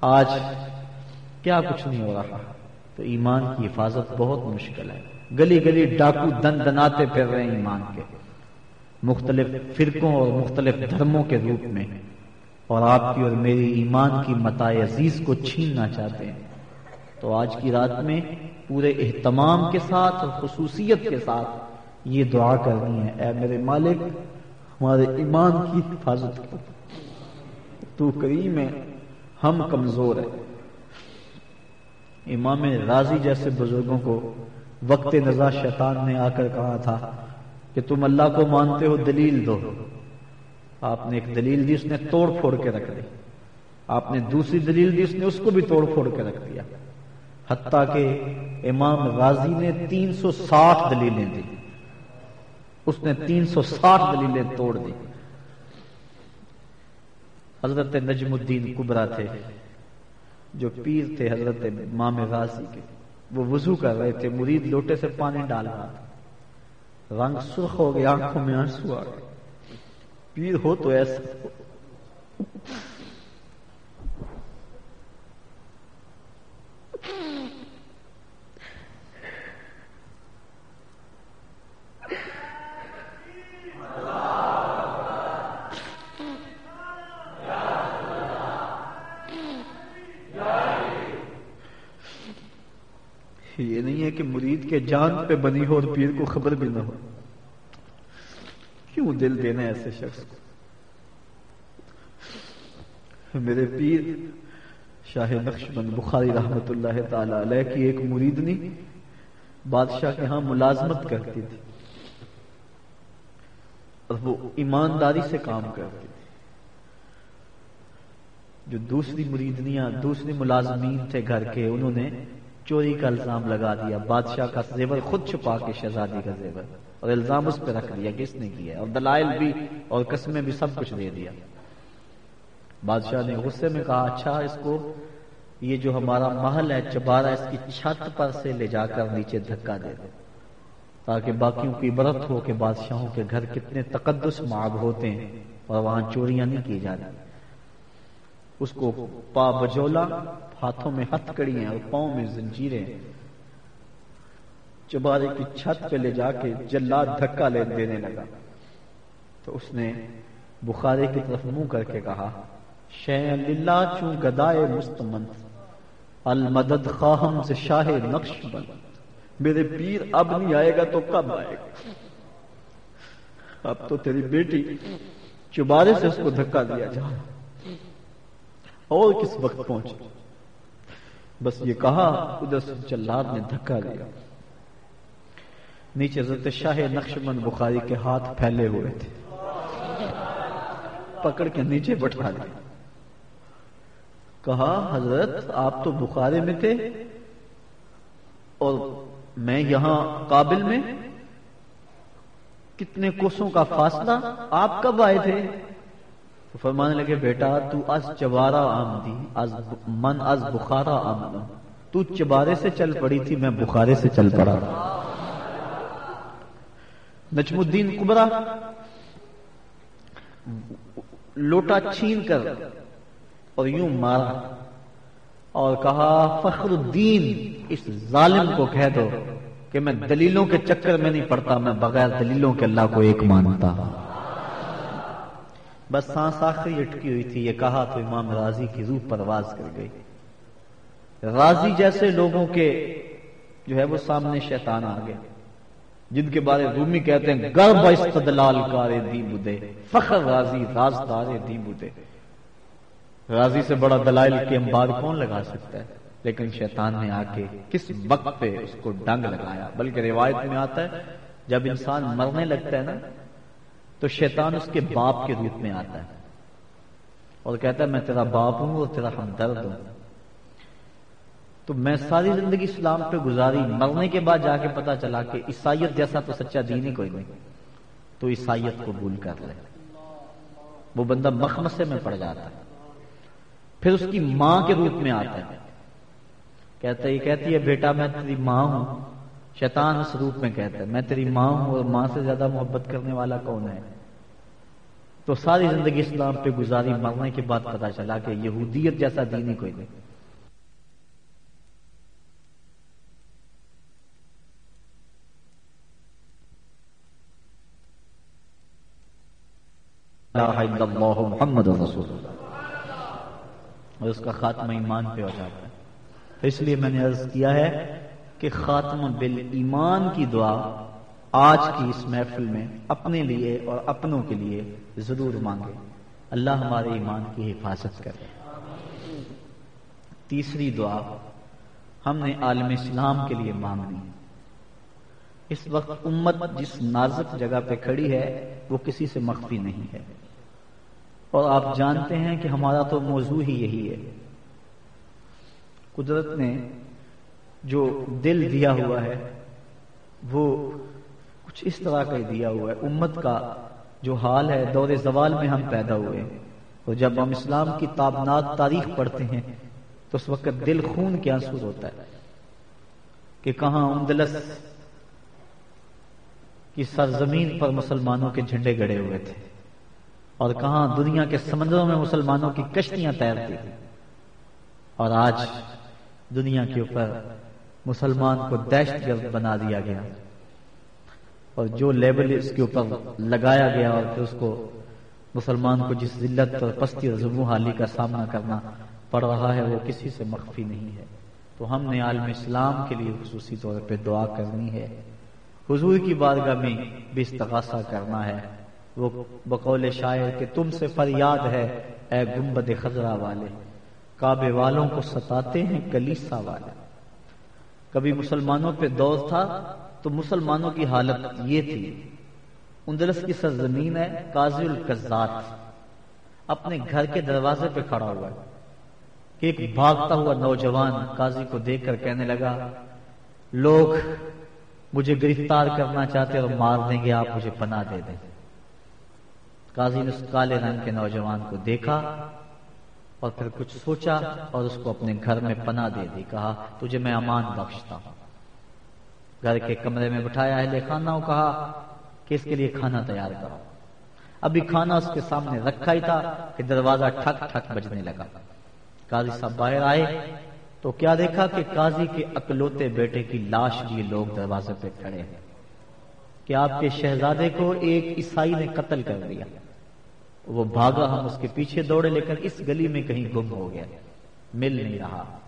آج کیا کچھ نہیں ہو رہا۔ تو ایمان کی حفاظت بہت مشکل ہے۔ گلی گلی ڈاکو دن دناتے پھر رہے ہیں ایمان کے۔ مختلف فرقوں اور مختلف دھرموں کے روپ میں۔ اور آپ کی اور میری ایمان کی متا عزیز کو چھیننا چاہتے ہیں۔ تو آج کی رات میں پورے اہتمام کے ساتھ اور خصوصیت کے ساتھ یہ دعا کرنی ہے۔ اے میرے مالک، ہمارے ایمان کی حفاظت کر۔ تو کریم ہے، ہم کمزور ہیں۔ امام راضی جیسے بزرگوں کو وقت نظر شیطان نے آ کر کہا تھا کہ تم اللہ کو مانتے ہو، دلیل دو۔ آپ نے ایک دلیل دی، اس نے توڑ پھوڑ کے رکھ دی۔ آپ نے دوسری دلیل دی، اس نے اس کو بھی توڑ پھوڑ کے رکھ دیا۔ حتیٰ کہ امام غازی نے تین سو ساٹھ دلیلیں دی۔ اس نے تین سو ساٹھ دلیلیں توڑ دی۔ حضرت نجم الدین کبرا تھے، جو پیر تھے حضرت امام غازی کے۔ وہ وضو کر رہے تھے، مرید لوٹے سے پانی ڈال رہا تھا۔ رنگ سرخ ہو گیا آنکھوں میں آنسو آ گئے۔ پیر ہو تو ایسا۔ یہ نہیں ہے کہ مرید کے جان پہ بنی ہو اور پیر کو خبر بھی نہ ہو۔ کیوں دل دینا ایسے شخص کو؟ میرے پیر، شاہ نقش بند بخاری رحمت اللہ تعالی علیہ کی ایک مریدنی بادشاہ کے ہاں ملازمت کرتی تھی۔ اور وہ ایمانداری سے کام کرتی تھی۔ جو دوسری مریدنیاں، دوسری ملازمین تھے گھر کے، انہوں نے چوری کا الزام لگا دیا، بادشاہ کا زیور خود چھپا کے شہزادی کا زیور اور الزام اس پہ رکھ دیا کس نے کیا اور دلائل بھی اور قسمیں بھی سب کچھ دے دیا۔ بادشاہ نے غصے میں کہا اچھا اس کو یہ جو ہمارا محل ہے، چبارہ، اس کی چھت پر سے لے جا کر نیچے دھکا دے دو تاکہ باقیوں کی عبرت ہو کہ بادشاہوں کے گھر کتنے تقدس معاب ہوتے ہیں اور وہاں چوریاں نہیں کی جاتی۔ اس کو پا بجولا، ہاتھوں میں ہتھ کڑی ہیں اور پاؤں میں زنجیریں۔ چبارے کی چھت پہ لے جا کے جلاد دھکا لے دینے لگا۔ تو اس نے بخارے کی طرف منہ کر کے کہا شہ للہ، چوں گدائے مستمن المدد خواہم سے شاہ نقش بن میرے پیر اب نہیں آئے گا تو کب آئے گا؟ اب تو تیری بیٹی۔ چبارے سے اس کو دھکا دیا جا۔ اور کس وقت پہنچے؟ بس یہ کہا، ادھر سے جلاد نے دھکا دیا نیچے حضرت شاہ نقشبند بخاری کے ہاتھ پھیلے ہوئے تھے۔ پکڑ کے نیچے بٹھا دیا کہا، حضرت، آپ تو بخارے میں تھے اور میں یہاں قابل میں۔ کتنے کوسوں کا فاصلہ؟ آپ کب آئے تھے؟ تو فرمانے لگے، بیٹا، تو از چبارا آمدی، از من از بخارا آمد تو چبارے سے چل پڑی تھی، میں بخارے سے چل پڑا۔ نجم الدین کبرا لوٹا، چھین کر اور یوں مارا اور کہا، فخر الدین، اس ظالم کو کہہ دو کہ میں دلیلوں کے چکر میں نہیں پڑتا، میں بغیر دلیلوں کے اللہ کو ایک مانتا بس سانس آخری اٹکی ہوئی تھی، یہ کہا تو امام راضی کی روح پرواز کر گئی۔ راضی جیسے لوگوں کے جو ہے وہ سامنے شیطان آ گئے، جن کے بارے رومی کہتے ہیں، گرب استدلال کارے دی بدے فخر راضی رازدار دی بدے راضی سے بڑا دلائل کے امبار کون لگا سکتا ہے، لیکن شیطان نے آ کے کس وقت پہ اس کو ڈنگ لگایا؟ بلکہ روایت میں آتا ہے، جب انسان مرنے لگتا ہے نا تو شیطان اس کے باپ کے روپ میں آتا ہے۔ اور کہتا ہے، میں تیرا باپ ہوں اور تیرا ہمدرد ہوں۔ تو میں ساری زندگی اسلام پہ گزاری مرنے کے بعد جا کے پتا چلا کہ عیسائیت جیسا تو سچا دین ہی کوئی نہیں۔ تو عیسائیت کو بھول کر لے۔ وہ بندہ مخمسے میں پڑ جاتا ہے۔ پھر اس کی ماں کے روپ میں آتا ہے۔ کہتا یہ کہتی ہے، بیٹا، میں تیری ماں ہوں۔ شیطان اس روپ میں کہتا ہے، میں تیری ماں ہوں اور ماں سے زیادہ محبت کرنے والا کون ہے؟ تو ساری زندگی اسلام پہ گزاری مرنے کے بعد پتا چلا کہ یہودیت جیسا دینی کوئی نہیں۔ محمد رسول اور اس کا خاتمہ ایمان پہ ہو جاتا ہے۔ اس لیے میں نے عرض کیا ہے کہ خاتمہ بال ایمان کی دعا آج کی اس محفل میں اپنے لیے اور اپنوں کے لیے ضرور مانگے۔ اللہ ہمارے ایمان کی حفاظت کرے۔ تیسری دعا ہم نے عالم اسلام کے لیے مانگنی۔ اس وقت امت جس نازک جگہ پہ کھڑی ہے، وہ کسی سے مخفی نہیں ہے۔ اور آپ جانتے ہیں کہ ہمارا تو موضوع ہی یہی ہے۔ قدرت نے جو دل دیا ہوا ہے، وہ کچھ اس طرح کا دیا ہوا ہے۔ امت کا جو حال ہے، دور زوال میں ہم پیدا ہوئے اور جب ہم اسلام کی تابنات تاریخ پڑھتے ہیں، تو اس وقت دل خون کے آنسو ہوتا ہے کہ کہاں اندلس کی سرزمین پر مسلمانوں کے جھنڈے گڑے ہوئے تھے اور کہاں دنیا کے سمندروں میں مسلمانوں کی کشتیاں تیرتی تھی اور آج دنیا کے اوپر مسلمان کو دہشت گرد بنا دیا گیا۔ اور جو لیبل اس کے اوپر لگایا گیا اور پھر اس کو مسلمان کو جس ذلت اور پستی اور ضبو حالی کا سامنا کرنا پڑ رہا ہے، وہ کسی سے مخفی نہیں ہے۔ تو ہم نے عالم اسلام کے لیے خصوصی طور پہ دعا کرنی ہے۔ حضور کی بارگاہ میں بھی استغاثہ کرنا ہے۔ وہ بقول شاعر کہ تم سے فریاد ہے، اے گنبد خزرہ والے۔ کعبے والوں کو ستاتے ہیں کلیسا والے۔ کبھی مسلمانوں پہ دور تھا تو مسلمانوں کی حالت یہ تھی۔ اندرس کی سرزمین ہے، قاضی القزات اپنے گھر کے دروازے پہ کھڑا ہوا ہے۔ کہ ایک بھاگتا ہوا نوجوان قاضی کو دیکھ کر کہنے لگا، لوگ مجھے گرفتار کرنا چاہتے اور مار دیں گے، آپ مجھے پناہ دے دیں۔ قاضی نے اس کالے رنگ کے نوجوان کو دیکھا۔ اور پھر کچھ سوچا اور اس کو اپنے گھر میں پناہ دے دی، کہا، تجھے میں امان بخشتا ہوں۔ گھر کے کمرے میں بٹھایا اہل خانہ کو کہا کہ اس کے لیے کھانا تیار کرو۔ ابھی کھانا اس کے سامنے رکھا ہی تھا کہ دروازہ ٹھک ٹھک بجنے لگا۔ قاضی صاحب باہر آئے تو کیا دیکھا کہ قاضی کے اکلوتے بیٹے کی لاش لیے لوگ دروازے پہ کھڑے ہیں۔ کہ آپ کے شہزادے کو ایک عیسائی نے قتل کر دیا۔ وہ بھاگا ہم اس کے پیچھے دوڑے، لیکن اس گلی میں کہیں گم ہو گیا۔ مل نہیں رہا۔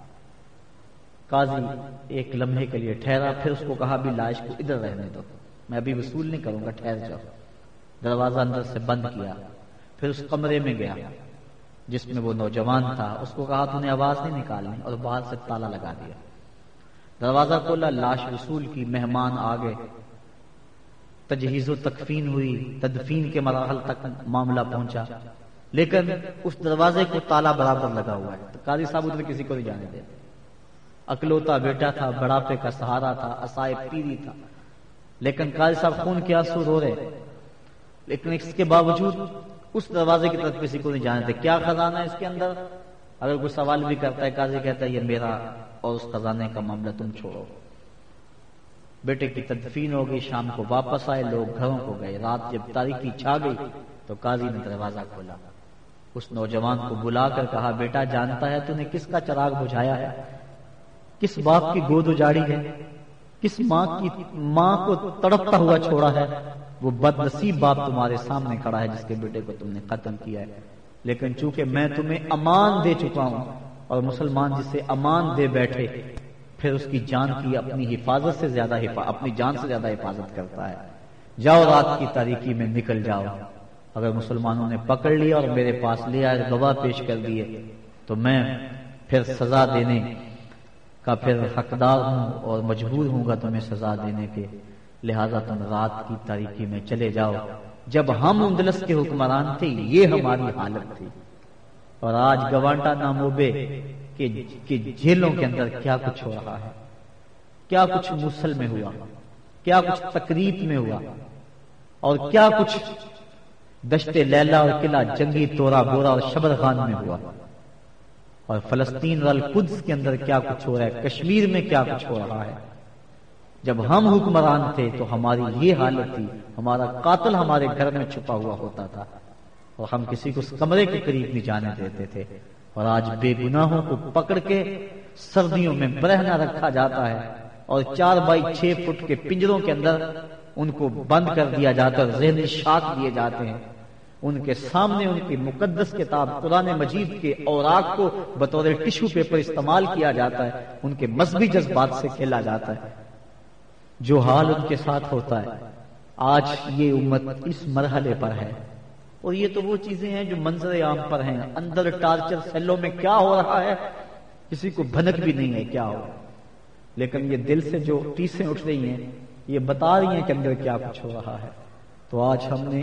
قاضی ایک لمحے کے لیے ٹھہرا، پھر اس کو کہا بھی لاش کو ادھر رہنے دو۔ میں ابھی وصول نہیں کروں گا، ٹھہر جاؤ۔ دروازہ اندر سے بند کیا۔ پھر اس کمرے میں گیا، جس میں وہ نوجوان تھا۔ اس کو کہا تو نے آواز نہیں نکالنی اور باہر سے تالا لگا دیا۔ دروازہ کھولا، لاش وصول کی مہمان آ گئے تجہیز و تکفین ہوئی، تدفین کے مراحل تک معاملہ پہنچا۔ لیکن اس دروازے کو تالا برابر لگا ہوا ہے۔ قاضی صاحب ادھر کسی کو نہیں جانے دے۔ اکلوتا بیٹا تھا، بڑھاپے کا سہارا تھا اسائے پیری تھا۔ لیکن قاضی صاحب خون کے آنسو رو رہے۔ لیکن اس کے باوجود اس دروازے کی طرف کسی کو نہیں جانے دے۔ کیا خزانہ ہے اس کے اندر؟ اگر کوئی سوال بھی کرتا ہے، قاضی کہتا ہے، یہ میرا اور اس خزانے کا معاملہ تم چھوڑو۔ بیٹے کی تدفین ہو گئی، شام کو واپس آئے، لوگ گھروں کو گئے۔ رات جب تاریخی چھا گئی تو قاضی نے دروازہ کھولا۔ اس نوجوان کو بلا کر کہا، بیٹا، جانتا ہے تو نے کس کا چراغ بجھایا ہے؟ کس باپ کی گود اجاڑی ہے؟ کس ماں کی ماں کو تڑپتا ہوا چھوڑا ہے؟ وہ بد نصیب باپ تمہارے سامنے کھڑا ہے، جس کے بیٹے کو تم نے قتل کیا ہے۔ لیکن چونکہ میں تمہیں امان دے چکا ہوں اور مسلمان جسے امان دے بیٹھے پھر اس کی جان کی اپنی حفاظت سے زیادہ اپنی جان سے زیادہ حفاظت کرتا ہے۔ جاؤ رات کی تاریخی میں نکل جاؤ۔ اگر مسلمانوں نے پکڑ لیا اور میرے پاس لیا گواہ پیش کر دیے، تو میں پھر سزا دینے کا پھر حقدار ہوں اور مجبور ہوں گا تمہیں سزا دینے کے۔ لہذا تم رات کی تاریخی میں چلے جاؤ۔ جب ہم اندلس کے حکمران تھے، یہ ہماری حالت تھی۔ اور آج گوانٹا ناموبے کہ جیلوں کے اندر کیا کچھ ہو رہا ہے؟ کیا کچھ مسل میں ہوا؟ کیا کچھ تقریب میں ہوا؟ اور کیا کچھ دشتے لیلا اور قلعہ جنگی تورا بورا اور شبر خان میں ہوا؟ اور فلسطین والقدس کے اندر کیا کچھ ہو رہا ہے؟ کشمیر میں کیا کچھ ہو رہا ہے؟ جب ہم حکمران تھے تو ہماری یہ حالت تھی، ہمارا قاتل ہمارے گھر میں چھپا ہوا ہوتا تھا اور ہم کسی کو اس کمرے کے قریب نہیں جانے دیتے تھے۔ اور آج بے گناہوں کو پکڑ کے سردیوں میں برہنا رکھا جاتا ہے اور چار بائی چھ فٹ کے پنجروں کے اندر ان کو بند کر دیا جاتا ہے ذہنی شاک دیے جاتے ہیں۔ ان کے سامنے ان کی مقدس کتاب قرآن مجید کے اوراق کو بطور ٹشو پیپر استعمال کیا جاتا ہے۔ ان کے مذہبی جذبات سے کھیلا جاتا ہے۔ جو حال ان کے ساتھ ہوتا ہے۔ آج یہ امت اس مرحلے پر ہے۔ اور یہ تو وہ چیزیں ہیں جو منظر عام پر ہیں۔ اندر ٹارچر سیلوں میں کیا ہو رہا ہے؟ کسی کو بھنک بھی نہیں ہے، کیا ہو؟ لیکن یہ دل سے جو ٹیسیں اٹھ رہی ہیں، یہ بتا رہی ہیں کہ اندر کیا کچھ ہو رہا ہے۔ تو آج ہم نے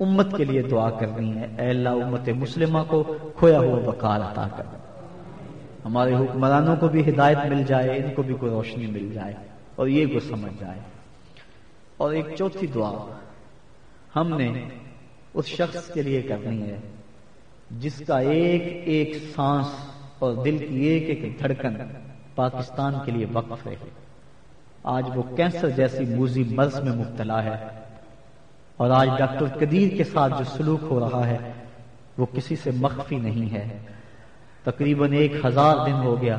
امت کے لیے دعا کرنی ہے اے اللہ، امت مسلمہ کو کھویا ہوا بکار عطا کر۔ ہمارے حکمرانوں کو بھی ہدایت مل جائے، ان کو بھی کوئی روشنی مل جائے اور یہ کو سمجھ جائے۔ اور ایک چوتھی دعا، ہم نے اس شخص کے لیے کرنی ہے۔ جس کا ایک ایک سانس اور دل کی ایک ایک دھڑکن پاکستان کے لیے وقف ہے۔ آج وہ کینسر جیسی موزی مرض میں مبتلا ہے۔ اور آج ڈاکٹر قدیر کے ساتھ جو سلوک ہو رہا ہے، وہ کسی سے مخفی نہیں ہے۔ تقریباً ایک ہزار دن ہو گیا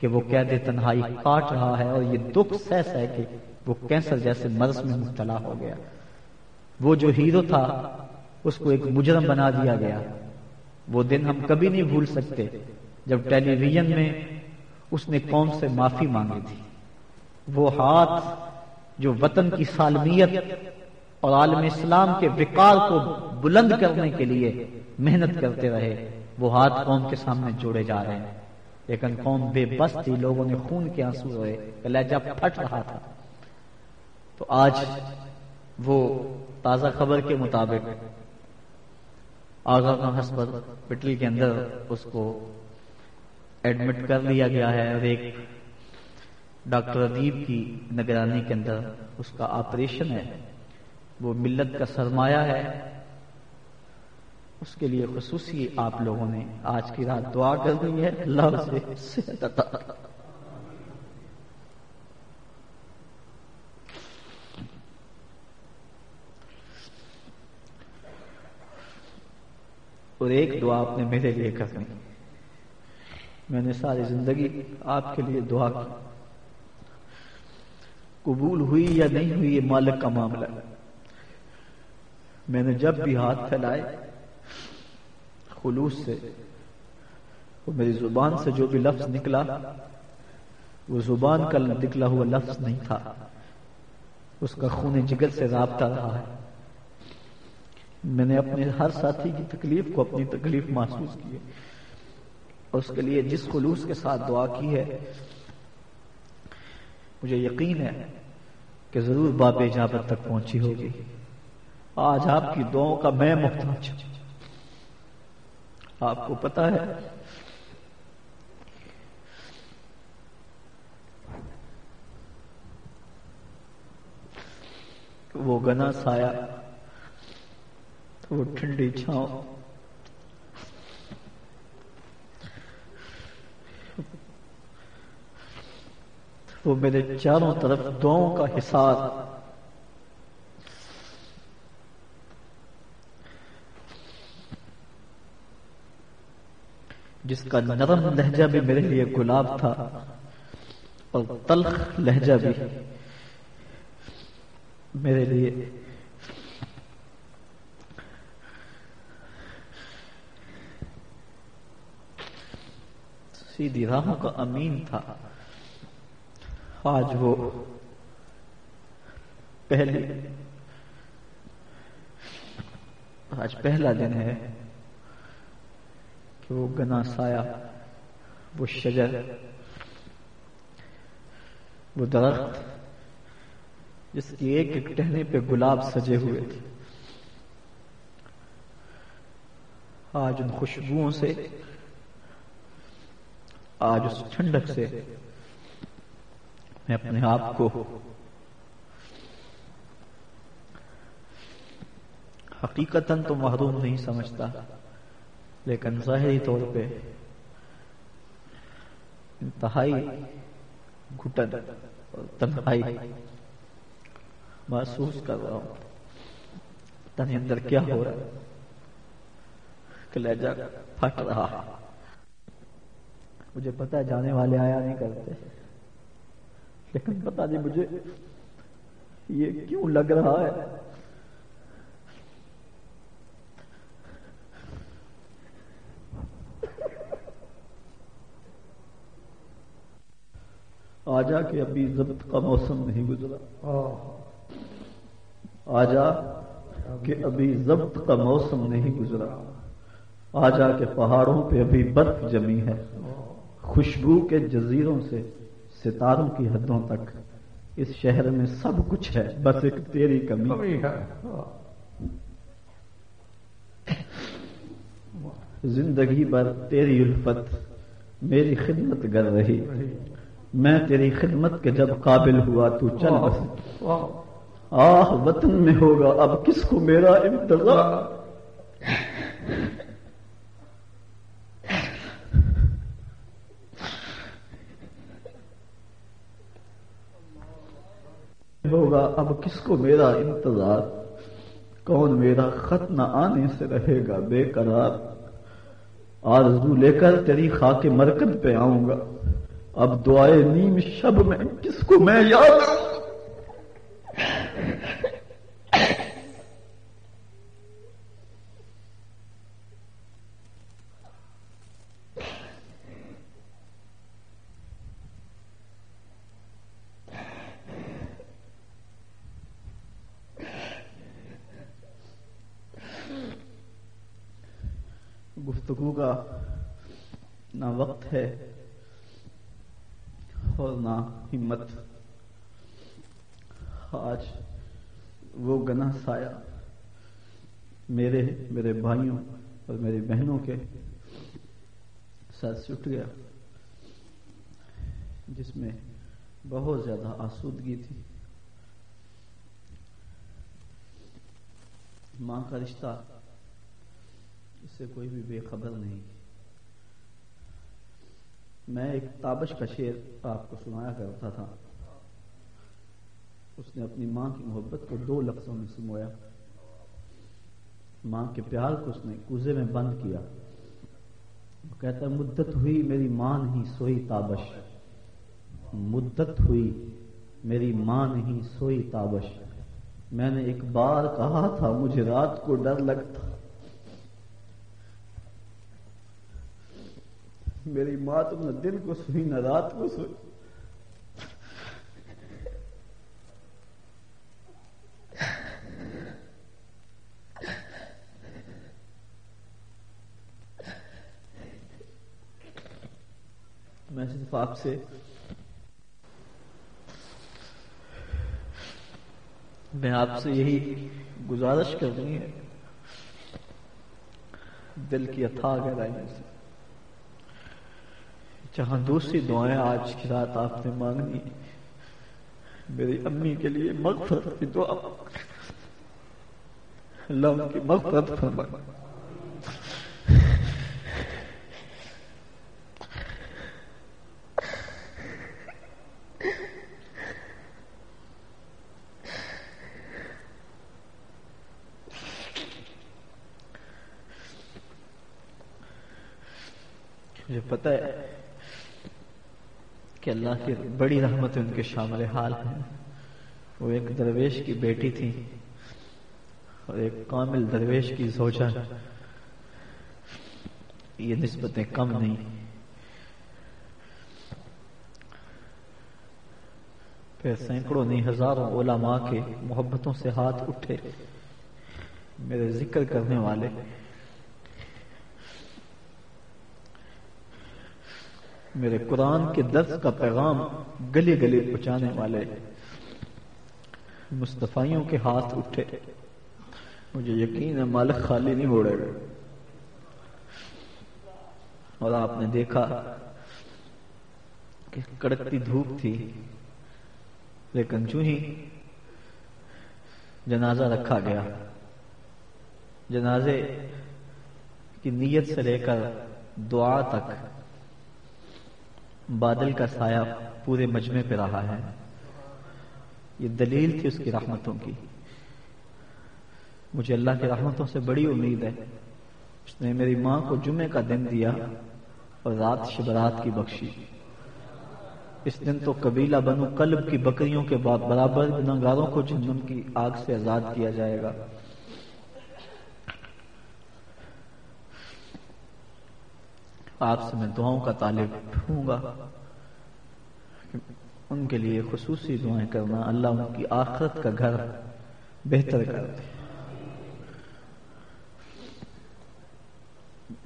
کہ وہ قید تنہائی کاٹ رہا ہے اور یہ دکھ سہ سہ کے وہ کینسر جیسے مرض میں مبتلا ہو گیا۔ وہ جو ہیرو تھا، اس کو ایک مجرم بنا دیا گیا۔ وہ دن ہم کبھی نہیں بھول سکتے جب ٹیلی ویژن میں اس نے قوم سے معافی مانگی تھی۔ وہ ہاتھ جو وطن کی سالمیت اور عالم اسلام کے وقار کو بلند کرنے کے لیے محنت کرتے رہے، وہ ہاتھ قوم کے سامنے جوڑے جا رہے ہیں۔ لیکن قوم بے بس تھی، لوگوں نے خون کے آنسو ہوئے لہجہ پھٹ رہا تھا۔ تو آج وہ تازہ خبر کے مطابق آگاہ ہسپتال کے اندر اس کو ایڈمٹ کر لیا گیا ہے اور ایک ڈاکٹر ادیب کی نگرانی کے اندر اس کا آپریشن ہے۔ وہ ملت کا سرمایہ ہے۔ اس کے لیے خصوصی آپ لوگوں نے آج کی رات دعا کر دی ہے۔ اللہ سے اور ایک دعا آپ نے میرے لیے کرنی۔ میں نے ساری زندگی آپ کے لیے دعا کی۔ قبول ہوئی یا نہیں ہوئی یہ مالک کا معاملہ۔ میں نے جب بھی ہاتھ پھیلائے خلوص سے وہ میری زبان سے جو بھی لفظ نکلا، وہ زبان کا نکلا ہوا لفظ نہیں تھا۔ اس کا خون جگر سے رابطہ رہا ہے۔ میں نے اپنے ہر ساتھی کی تکلیف کو اپنی تکلیف محسوس کی اور اس کے لیے جس خلوص کے ساتھ دعا کی ہے، مجھے یقین ہے کہ ضرور باب اجابت تک پہنچی ہوگی۔ آج آپ کی دعاؤں کا میں محتاج آپ کو پتا ہے، وہ گنا سایا وہ ٹھنڈی چھاؤں۔ وہ میرے چاروں طرف دعاؤں کا حساب جس کا نرم لہجہ بھی میرے لیے گلاب تھا اور تلخ لہجہ بھی میرے لیے سیدھی راہوں کا امین تھا۔ آج وہ پہلے آج پہلا دن ہے کہ وہ گنا سایا وہ شجر، وہ درخت جس کی ایک ایک ٹہنے پہ گلاب سجے ہوئے تھے۔ آج ان خوشبوؤں سے آج اس ٹھنڈک سے میں اپنے آپ کو حقیقت تو محروم نہیں سمجھتا، لیکن ظاہری طور پہ انتہائی گھٹن اور تنہائی محسوس کر رہا ہوں۔ تنہیں اندر کیا ہو رہا ہے؟ کہ لہجہ پھٹ رہا۔ مجھے پتا ہے جانے والے آیا نہیں کرتے۔ لیکن بتا دی مجھے یہ کیوں لگ رہا ہے۔ آجا کہ ابھی ضبط کا موسم نہیں گزرا۔ آجا کہ ابھی ضبط کا موسم نہیں گزرا۔ آجا کے پہاڑوں پہ ابھی برف جمی ہے۔ خوشبو کے جزیروں سے ستاروں کی حدوں تک۔ اس شہر میں سب کچھ ہے بس ایک تیری کمی۔ زندگی بھر تیری الفت میری خدمت کر رہی۔ میں تیری خدمت کے جب قابل ہوا تو چل۔ بس آہ وطن میں ہوگا اب کس کو میرا انتظار؟ ہوگا، اب کس کو میرا انتظار؟ کون میرا خط نہ آنے سے رہے گا بے قرار؟ آرزو لے کر تیری خاک مرکز پہ آؤں گا۔ اب دعائے نیم شب میں، کس کو میں یاد آؤں گفتگو کا نہ وقت ہے۔ اور نہ ہمت۔ آج وہ گنا سایا میرے میرے بھائیوں اور میری بہنوں کے ساتھ سے اٹھ گیا، جس میں بہت زیادہ آسودگی تھی۔ ماں کا رشتہ، اس سے کوئی بھی بے خبر نہیں۔ میں ایک تابش کا شعر آپ کو سنایا کرتا تھا۔ اس نے اپنی ماں کی محبت کو دو لفظوں میں سمویا۔ ماں کے پیار کو اس نے کوزے میں بند کیا۔ وہ کہتا ہے، مدت ہوئی میری ماں نہیں سوئی تابش۔ مدت ہوئی میری ماں نہیں سوئی تابش۔ میں نے ایک بار کہا تھا، مجھے رات کو ڈر لگتا۔ میری ماں تو نہ دن کو سوئی نہ رات کو سوئی میں صرف آپ سے میں آپ سے یہی گزارش کرنی ہے۔ دل کی اتھا گہرائی سے۔ جہاں دوسری دعائیں آج کی رات آپ نے مانگنی میری امی کے لیے مغفرت کی دعا۔ اللہ کی مغفرت فرمائے۔ مجھے پتہ ہے کہ اللہ کی بڑی رحمت ان کے شامل حال ہیں۔ وہ ایک درویش کی بیٹی تھی اور ایک کامل درویش کی زوجہ۔ یہ نسبتیں کم نہیں۔ پھر سینکڑوں نہیں، ہزاروں علماء کے محبتوں سے ہاتھ اٹھے۔ میرے ذکر کرنے والے میرے قرآن کے درس کا پیغام گلی گلی پہنچانے والے مصطفیوں کے ہاتھ اٹھے۔ مجھے یقین ہے مالک خالی نہیں اڑے گا اور آپ نے دیکھا کہ کڑکتی دھوپ تھی، لیکن جو ہی جنازہ رکھا گیا۔ جنازے کی نیت سے لے کر دعا تک بادل کا سایہ پورے مجمع پہ رہا ہے۔ یہ دلیل تھی اس کی رحمتوں کی۔ مجھے اللہ کی رحمتوں سے بڑی امید ہے۔ اس نے میری ماں کو جمعے کا دن دیا اور رات شبرات کی بخشی۔ اس دن تو قبیلہ بنو قلب کی بکریوں کے برابر گناگاروں کو جنم کی آگ سے آزاد کیا جائے گا۔ آپ سے میں دعاؤں کا طالب ہوں گا۔ ان کے لیے خصوصی دعائیں کرنا اللہ ان کی آخرت کا گھر بہتر کر دے۔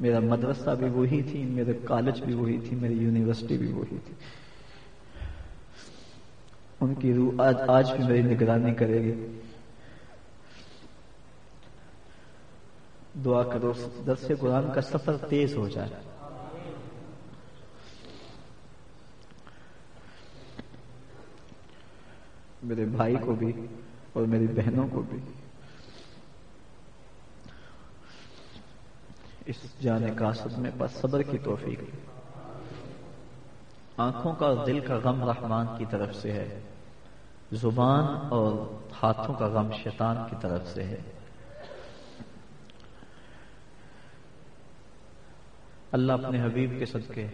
میرا مدرسہ بھی وہی تھی، میرے کالج بھی وہی تھی، میری یونیورسٹی بھی وہی تھی۔ ان کی روح آج آج بھی میری نگرانی کرے گی۔ دعا کرو، درس قرآن کا سفر تیز ہو جائے۔ میرے بھائی کو بھی اور میری بہنوں کو بھی۔ اس جانے کا صدمے پر صبر کی توفیق۔ آنکھوں کا اور دل کا غم رحمان کی طرف سے ہے۔ زبان اور ہاتھوں کا غم شیطان کی طرف سے ہے۔ اللہ اپنے حبیب کے صدقے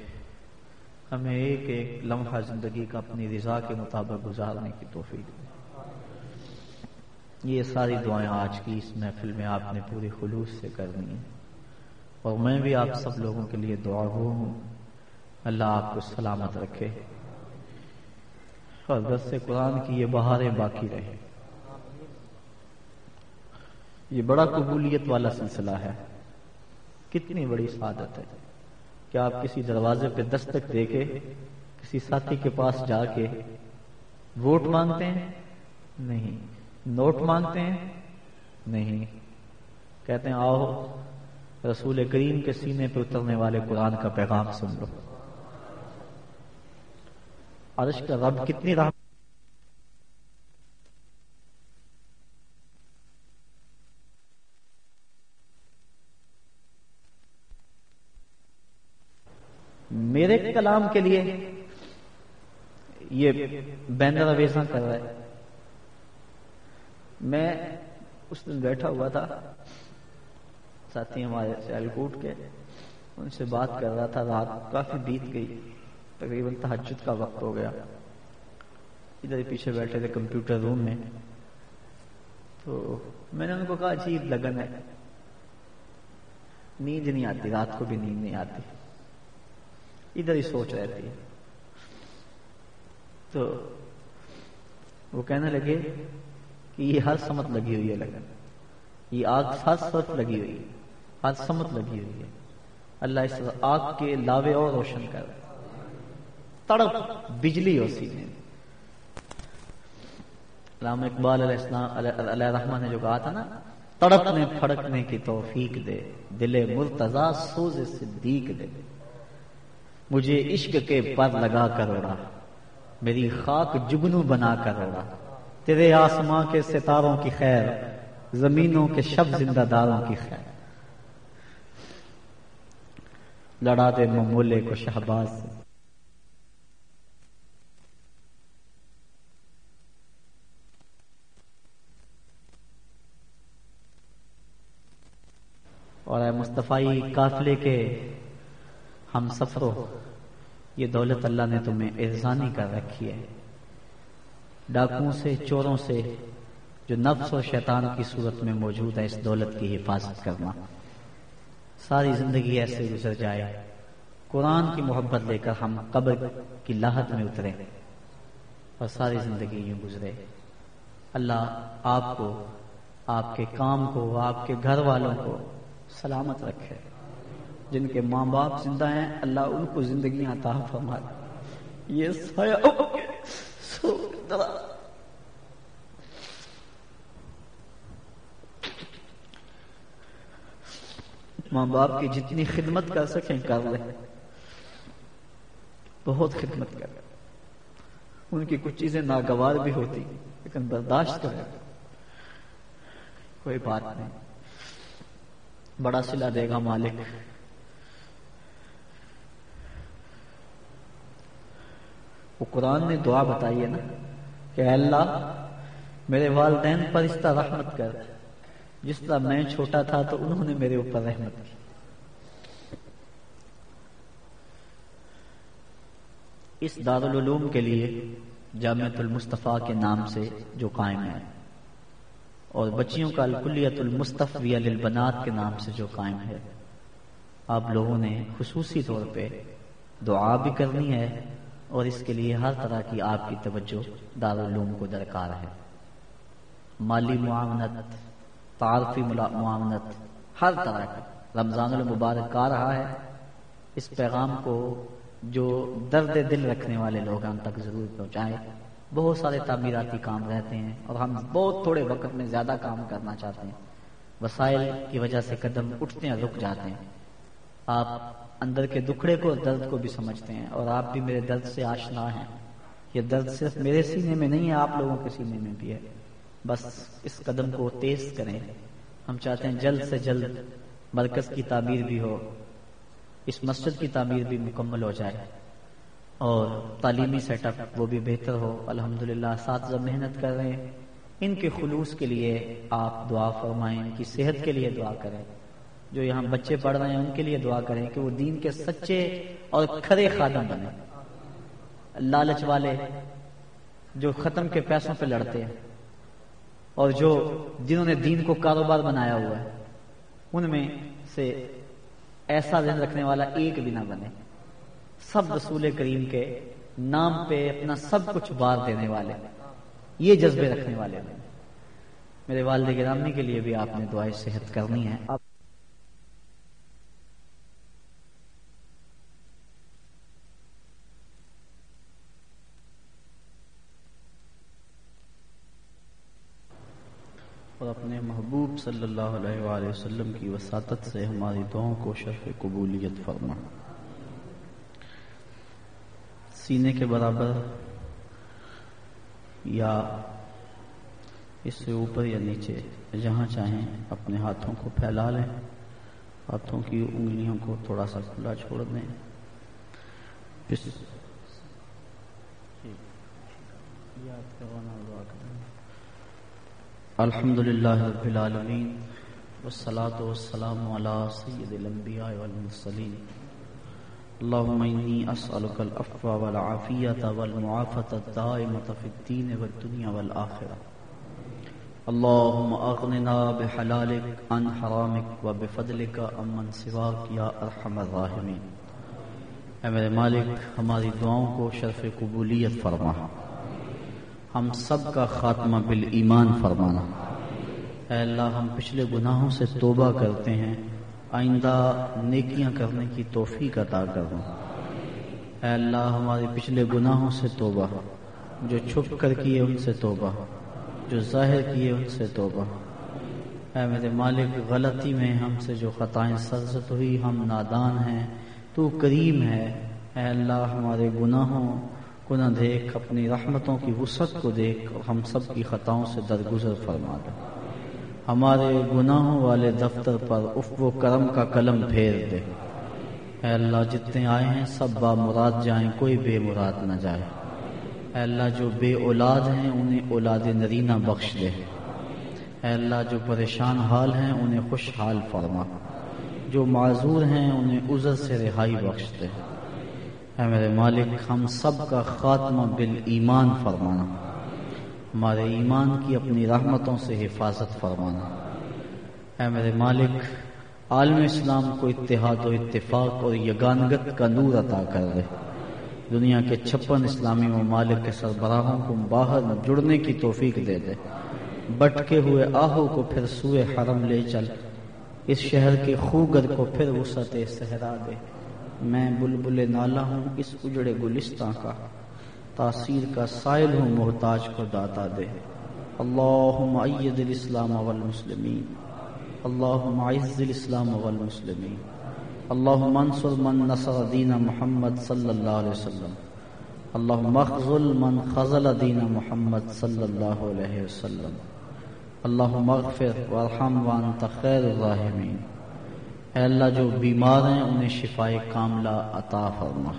ہمیں ایک ایک لمحہ زندگی کا اپنی رضا کے مطابق گزارنے کی توفیق دے۔ یہ ساری دعائیں آج کی اس محفل میں آپ نے پوری خلوص سے کرنی ہے اور میں بھی آپ سب لوگوں کے لیے دعا ہوں۔ اللہ آپ کو سلامت رکھے۔ اور دس سے قرآن کی یہ بہاریں باقی رہے یہ بڑا قبولیت والا سلسلہ ہے۔ کتنی بڑی سعادت ہے۔ کہ آپ کسی دروازے پہ دستک دے کے، کسی ساتھی کے پاس جا کے ووٹ مانگتے ہیں؟ نہیں۔ نوٹ مانگتے ہیں؟ نہیں۔ کہتے ہیں، آؤ، رسول کریم کے سینے پہ اترنے والے قرآن کا پیغام سن لو۔ عرش کا رب کتنی راہ میرے کلام کے لیے یہ بینر اویزاں کر رہا ہے۔ میں اس دن بیٹھا ہوا تھا، ساتھی ہمارے سیال کوٹ کے، ان سے بات کر رہا تھا، رات کافی بیت گئی، تقریباً تحجد کا وقت ہو گیا۔ ادھر پیچھے بیٹھے تھے کمپیوٹر روم میں۔ تو میں نے ان کو کہا، عجیب لگن ہے۔ نیند نہیں آتی، رات کو بھی نیند نہیں آتی۔ ادھر ہی سوچ رہتی ہے۔ تو وہ کہنے لگے کہ یہ ہر سمت لگی ہوئی ہے لگن۔ یہ آگ ہر سمت لگی ہوئی ہے۔ ہر سمت لگی ہوئی ہے۔ اللہ اس آگ کے لاوے اور روشن کر۔ تڑپ، بجلی ہو سینے۔ علامہ اقبال علیہ السلام، علیہ رحمٰ نے جو کہا تھا نا، تڑپنے، پھڑکنے کی توفیق دے، دل مرتضی سوز صدیق دے۔ مجھے عشق کے پر لگا کر اڑا میری خاک جگنو بنا کر اڑا تیرے آسماں کے ستاروں کی خیر، زمینوں کے شب زندہ داروں کی خیر۔ لڑا دے ممولے کو شہباز۔ سے اور اے مصطفی قافلے کے ہم سفرو یہ دولت اللہ نے تمہیں احسانی کر رکھی ہے۔ ڈاکوں سے چوروں سے جو نفس اور شیطان کی صورت میں موجود ہے، اس دولت کی حفاظت کرنا۔ ساری زندگی ایسے گزر جائے۔ قرآن کی محبت لے کر ہم قبر کی لاہت میں اترے اور ساری زندگی یوں گزرے۔ اللہ آپ کو، آپ کے کام کو، آپ کے گھر والوں کو سلامت رکھے۔ جن کے ماں باپ زندہ ہیں، اللہ ان کو زندگی عطا فرمائے۔ یہ ماں باپ کی جتنی خدمت کر سکیں، کر لیں۔ بہت خدمت کر۔ ان کی کچھ چیزیں ناگوار بھی ہوتی، لیکن برداشت کریں۔ کوئی بات نہیں۔ بڑا سلا دے گا مالک۔ وہ قرآن نے دعا بتائی ہے نا کہ اللہ، میرے والدین پر اس طرح رحمت کر۔ جس طرح میں چھوٹا تھا تو انہوں نے میرے اوپر رحمت کی۔ اس دارالعلوم کے لیے جامعت المصطفیٰ کے نام سے جو قائم ہے، اور بچیوں کا الکلیت المصطفیہ للبنات کے نام سے جو قائم ہے، آپ لوگوں نے خصوصی طور پہ دعا بھی کرنی ہے اور اس کے لیے ہر طرح کی آپ کی توجہ دارالعلوم کو درکار ہے۔ مالی معاونت، تعارفی معاونت، ہر طرح کا رمضان المبارک آ رہا ہے۔ اس پیغام کو جو درد دل رکھنے والے لوگ ہم تک ضرور پہنچائیں۔ بہت سارے تعمیراتی کام رہتے ہیں اور ہم بہت تھوڑے وقت میں زیادہ کام کرنا چاہتے ہیں۔ وسائل کی وجہ سے قدم اٹھتے ہیں، رک جاتے ہیں۔ آپ اندر کے دکھڑے کو درد کو بھی سمجھتے ہیں اور آپ بھی میرے درد سے آشنا ہیں۔ یہ درد صرف میرے سینے میں نہیں ہے آپ لوگوں کے سینے میں بھی ہے۔ بس اس قدم کو تیز کریں۔ ہم چاہتے ہیں جلد سے جلد مرکز کی تعمیر بھی ہو، اس مسجد کی تعمیر بھی مکمل ہو جائے۔ اور تعلیمی سیٹ اپ وہ بھی بہتر ہو۔ الحمد للہ ساتھ محنت کر رہے ہیں۔ ان کے خلوص کے لیے آپ دعا فرمائیں، ان کی صحت کے لیے دعا کریں۔ جو یہاں بچے پڑھ رہے ہیں، ان کے لیے دعا کریں کہ وہ دین کے سچے اور کھڑے خادم بنے۔ لالچ والے جو ختم کے پیسوں پہ لڑتے ہیں اور جو جنہوں نے دین کو کاروبار بنایا ہوا ہے، ان میں سے ایسا ذہن رکھنے والا ایک بھی نہ بنے۔ سب رسول کریم کے نام پہ اپنا سب کچھ بار دینے والے، یہ جذبے رکھنے والے میرے والد گرامی کے لیے بھی آپ نے دعائیں صحت کرنی ہے اور اپنے محبوب صلی اللہ علیہ وآلہ وسلم کی وساطت سے ہماری دعاؤں کو شرف قبولیت فرما۔ سینے کے برابر یا اس سے اوپر یا نیچے، جہاں چاہیں اپنے ہاتھوں کو پھیلا لیں، ہاتھوں کی انگلیوں کو تھوڑا سا کھلا چھوڑ دیں۔ الحمد للہ رب العالمین والصلاة والسلام على سید الانبیاء والمرسلین. اللهم انی اسألک الافوى والعافیت والمعافت الدائمت فی الدین والدنیا والآخرہ. اللهم اغننا بحلالک عن حرامک وبفضلک امن سواک یا ارحم الراحمین. اے میرے مالک، ہماری دعاؤں کو شرف قبولیت فرما۔ ہم سب کا خاتمہ بالایمان فرمانا۔ اے اللہ، ہم پچھلے گناہوں سے توبہ کرتے ہیں۔ آئندہ نیکیاں کرنے کی توفیق عطا کرنا اے اللہ، ہمارے پچھلے گناہوں سے توبہ۔ جو چھپ کر کیے ان سے توبہ۔ جو ظاہر کیے ان سے توبہ۔ اے میرے مالک، غلطی میں ہم سے جو خطائیں سرزت ہوئی، ہم نادان ہیں۔ تو کریم ہے۔ اے اللہ، ہمارے گناہوں کو نہ دیکھ، اپنی رحمتوں کی وسعت کو دیکھ اور ہم سب کی خطاؤں سے درگزر فرما دے۔ ہمارے گناہوں والے دفتر پر اف و کرم کا قلم پھیر دے۔ اے اللہ، جتنے آئے ہیں، سب با مراد جائیں، کوئی بے مراد نہ جائے۔ اے اللہ، جو بے اولاد ہیں، انہیں اولاد نرینہ بخش دے۔ اے اللہ، جو پریشان حال ہیں، انہیں خوش حال فرما۔ جو معذور ہیں، انہیں عذر سے رہائی بخش دے۔ اے میرے مالک، ہم سب کا خاتمہ بال ایمان فرمانا۔ ہمارے ایمان کی اپنی رحمتوں سے حفاظت فرمانا۔ اے میرے مالک، عالم اسلام کو اتحاد و اتفاق اور یگانگت کا نور عطا کر دے۔ دنیا کے چھپن اسلامی ممالک کے سربراہوں کو باہر جڑنے کی توفیق دے دے۔ بٹکے ہوئے آہو کو پھر سوئے حرم لے چل۔ اس شہر کے خوگر کو پھر وسعت صحرا دے۔ میں بلبل نالا ہوں، اس اجڑے گلستان کا۔ تاثیر کا سائل ہوں، محتاج کو داتا دے۔ اللہم عید الاسلام والمسلمین۔ اللہم عز الاسلام والمسلمین۔ اللہم انصر من نصر دین محمد صلی اللہ علیہ وسلم۔ اللہم اخذل من خزل دین محمد صلی اللہ علیہ وسلم۔ اللہم اغفر وارحم وانت خیر الراحمین۔ اے اللہ جو بیمار ہیں، انہیں شفا کاملہ عطا فرما۔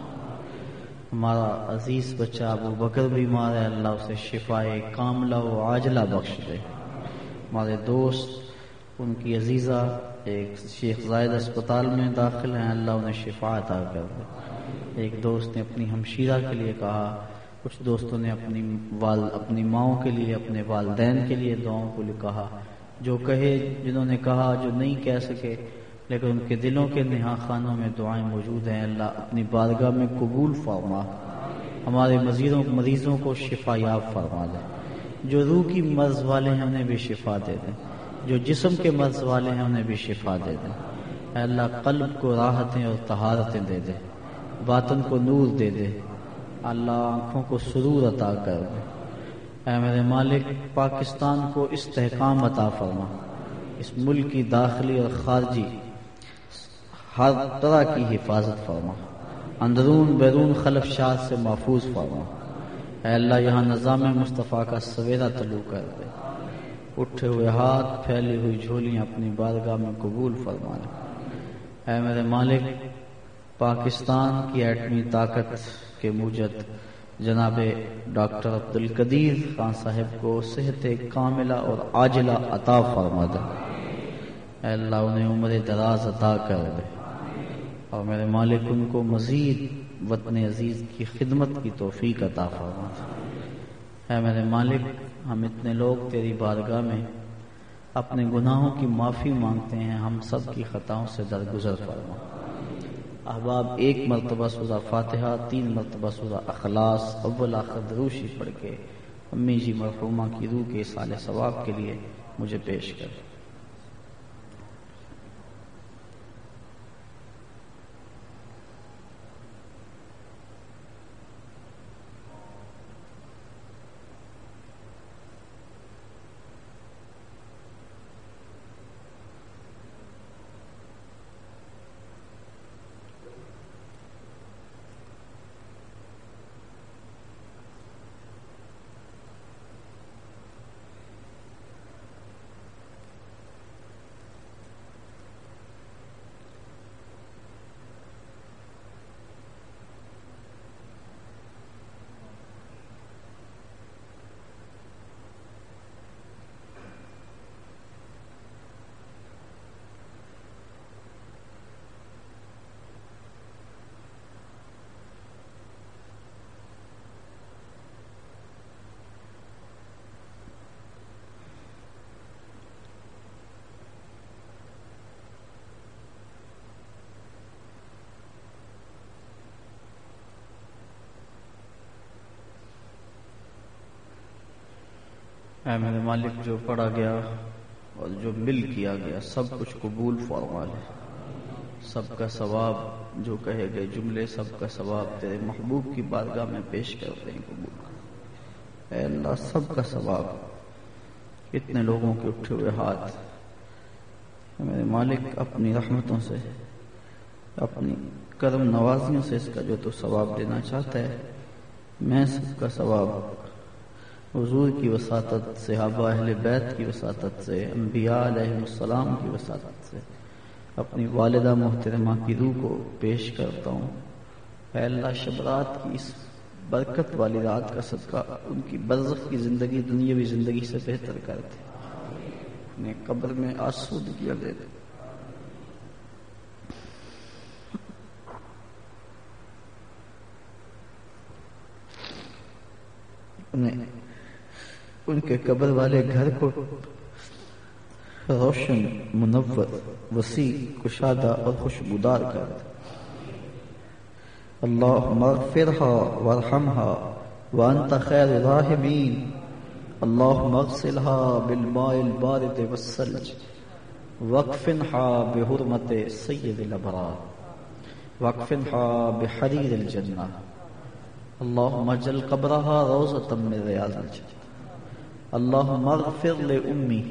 ہمارا عزیز بچہ ابو بکر بیمار ہے، اللہ اسے شفا کاملہ و عاجلہ بخش دے۔ ہمارے دوست، ان کی عزیزہ، ایک شیخ زائد اسپتال میں داخل ہیں، اللہ انہیں شفا عطا کر دے۔ ایک دوست نے اپنی ہمشیرہ کے لیے کہا، کچھ دوستوں نے اپنی وال، اپنی ماؤں کے لیے، اپنے والدین کے لیے دعاؤں کو کہا جو کہے، جنہوں نے کہا، جو نہیں کہہ سکے لیکن ان کے دلوں کے نہا خانوں میں دعائیں موجود ہیں۔ اللہ اپنی بارگاہ میں قبول فرما۔ ہمارے مزیدوں، مریضوں کو شفا یاب فرما دے۔ جو روح کی مرض والے ہیں، انہیں بھی شفا دے دیں جو جسم کے مرض والے ہیں، انہیں بھی شفا دے دیں اے اللہ، قلب کو راحتیں اور طہارتیں دے دے۔ باطن کو نور دے دے۔ اللہ، آنکھوں کو سرور عطا کر دے۔ اے میرے مالک، پاکستان کو استحکام عطا فرما۔ اس ملک کی داخلی اور خارجی ہر طرح کی حفاظت فرما۔ اندرون بیرون خلف شاد سے محفوظ فرما۔ اے اللہ، یہاں نظام مصطفیٰ کا سویرا طلوع کر دے۔ اٹھے ہوئے ہاتھ، پھیلی ہوئی جھولیاں اپنی بارگاہ میں قبول فرما اے میرے مالک، پاکستان کی ایٹمی طاقت کے موجد جناب ڈاکٹر عبد القدیر خان صاحب کو صحت کاملہ اور عاجلہ عطا فرما دے۔ اے اللہ، انہیں عمر دراز عطا کر دے۔ اور میرے مالک ان کو مزید وطن عزیز کی خدمت کی توفیق عطا فرما۔ اے میرے مالک، ہم اتنے لوگ تیری بارگاہ میں اپنے گناہوں کی معافی مانگتے ہیں، ہم سب کی خطاؤں سے درگزر فرما۔ احباب، ایک مرتبہ سورہ فاتحہ، تین مرتبہ سورہ اخلاص، اول آخر دروشی پڑھ کے امی جی مرحومہ کی روح کے سال ثواب کے لیے مجھے پیش کر اے میرے مالک، جو پڑھا گیا اور جو مل کیا گیا، سب کچھ قبول فرما لے۔ سب کا ثواب جو کہے گئے جملے، سب کا ثواب تیرے محبوب کی بارگاہ میں پیش کرتے ہیں قبول اے اللہ، سب کا ثواب۔ اتنے لوگوں کے اٹھے ہوئے ہاتھ۔ میرے مالک، اپنی رحمتوں سے، اپنی کرم نوازیوں سے اس کا جو تو ثواب دینا چاہتا ہے، میں سب کا ثواب حضور کی وساطت صحابہ اہل بیت کی وساطت سے، انبیاء علیہ السلام کی وساطت سے اپنی والدہ محترمہ کی روح کو پیش کرتا ہوں۔ اے اللہ شبرات کی اس برکت والی رات کا صدقہ ان کی برزخ کی زندگی، دنیاوی زندگی سے بہتر کرتے اپنے قبر میں آسود کیا دے دے ان کے قبر والے گھر کو روشن، منور، وسیع، کشادہ اور خوشبودار کر اللہ مغفرها وارحمها وانت خیر الراحمین۔ اللہ مغسلها بالماء البارد والثلج وقفنها بحرمت سید الابرار۔ وقفنها بحریر الجنہ۔ اللهم اجل قبرها روزة من رياض الجنة اللهم اغفر لأمي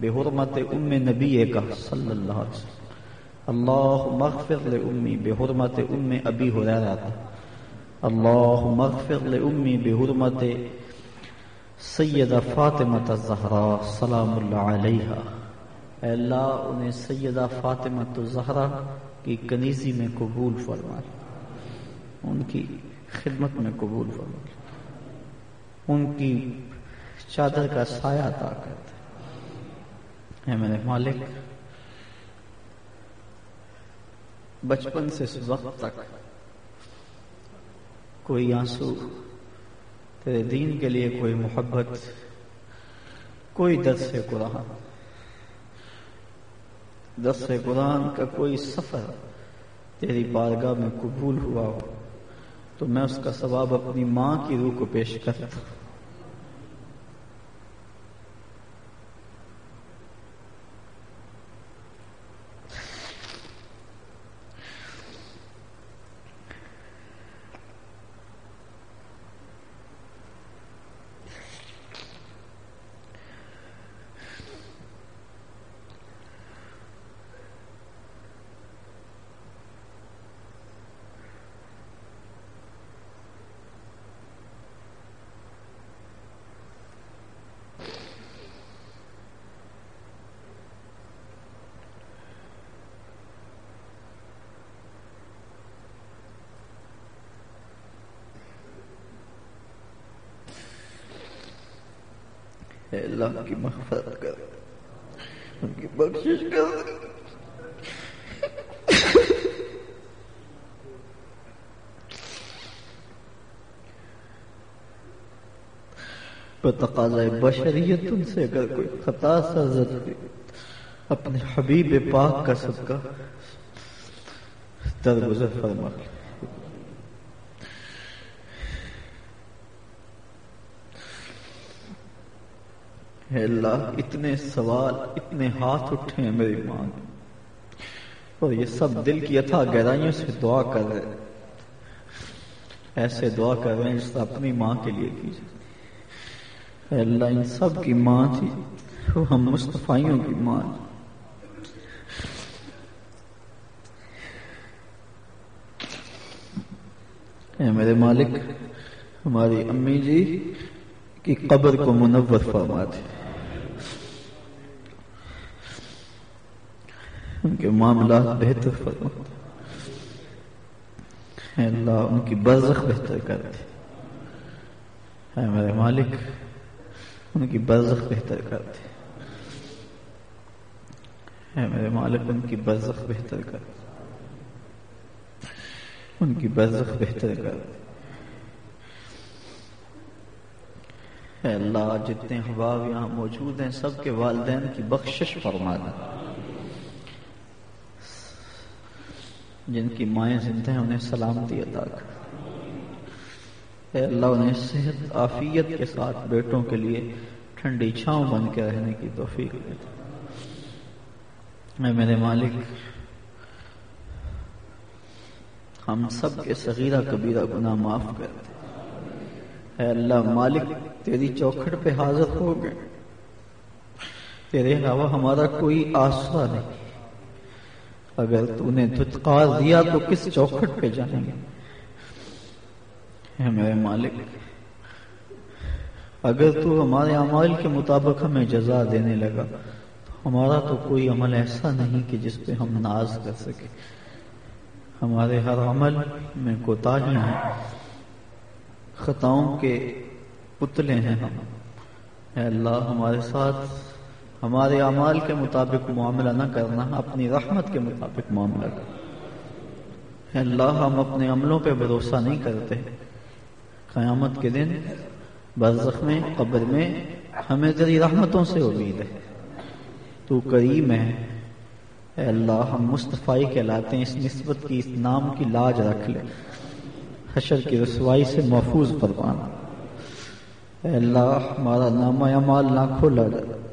بحرمة أم نبيك صلى الله عليه وسلم۔ اللهم اغفر لأمي بحرمة أم أبي هريرة اللهم اغفر لأمي بحرمة سیدہ فاطمة الزہرا، سلام اللہ علیہ اے اللہ، انہیں سیدہ فاطمة الزہرا کی کنیزی میں قبول فرما۔ ان کی خدمت میں قبول فرما۔ ان کی چادر کا سایہ طاقت ہے میرے مالک، بچپن سے اس وقت تک کوئی آنسو، تیرے دین کے لیے کوئی محبت، کوئی درس قرآن۔ درس قرآن کا کوئی سفر تیری بارگاہ میں قبول ہوا ہو، تو میں اس کا ثواب اپنی ماں کی روح کو پیش کرتا ہوں اے اللہ کی مغفرت کر ان کی بخشش کر تقاضۂ بشریت ان سے اگر کوئی خطا سرزد ہوئی اپنے حبیب پاک کا صدقہ، درگزر فرما۔ اے اللہ اتنے سوال، اتنے ہاتھ اٹھے ہیں میری ماں اور یہ سب دل کی اتھا گہرائیوں سے دعا کر رہے ایسے دعا کر رہے ہیں جس اپنی ماں کے لیے کی اے اللہ، ان سب کی ماں تھی، وہ ہم مصطفیوں کی ماں اے میرے مالک، ہماری امی جی کی قبر کو منور فرما دے ان کے معاملات بہتر فرما اے اللہ، ان کی برزخ بہتر کر دے۔ اے میرے مالک، ان کی برزخ بہتر کر دے۔ اے میرے مالک، ان کی برزخ بہتر کر دے۔ ان کی برزخ بہتر کر دے۔ اے اللہ، جتنے حباب یہاں موجود ہیں، سب کے والدین کی بخشش فرما دے۔ جن کی مائیں زندہ ہیں، انہیں سلامتی عطا کر۔ اے اللہ، انہیں صحت آفیت کے ساتھ بیٹوں کے لیے ٹھنڈی چھاؤں بن کے رہنے کی توفیق دیتے میرے مالک، ہم سب کے صغیرہ کبیرہ گناہ معاف کر دے۔ اے اللہ مالک، تیری چوکھٹ پہ حاضر ہو گئے۔ تیرے علاوہ ہمارا کوئی آسرا نہیں۔ اگر تو نے دھتکار دیا تو کس چوکھٹ پہ جائیں گے؟ میرے مالک، اگر تو ہمارے اعمال کے مطابق ہمیں جزا دینے لگا، تو ہمارا تو کوئی عمل ایسا نہیں کہ جس پہ ہم ناز کر سکے ہمارے ہر عمل میں کوتاہیاں ہیں۔ خطاؤں کے پتلے ہیں ہم۔ اے اللہ، ہمارے ساتھ ہمارے اعمال کے مطابق معاملہ نہ کرنا، اپنی رحمت کے مطابق معاملہ اے اللہ، ہم اپنے عملوں پہ بھروسہ نہیں کرتے۔ قیامت کے دن برزخ میں، قبر میں ہمیں تیری رحمتوں سے امید ہے۔ تو کریم ہے۔ اے اللہ، ہم مصطفی کہلاتے ہیں، اس نسبت کی، اس نام کی لاج رکھ لے۔ حشر کی رسوائی سے محفوظ فرمانا۔ اے اللہ، ہمارا نام اعمال نہ کھولا جائے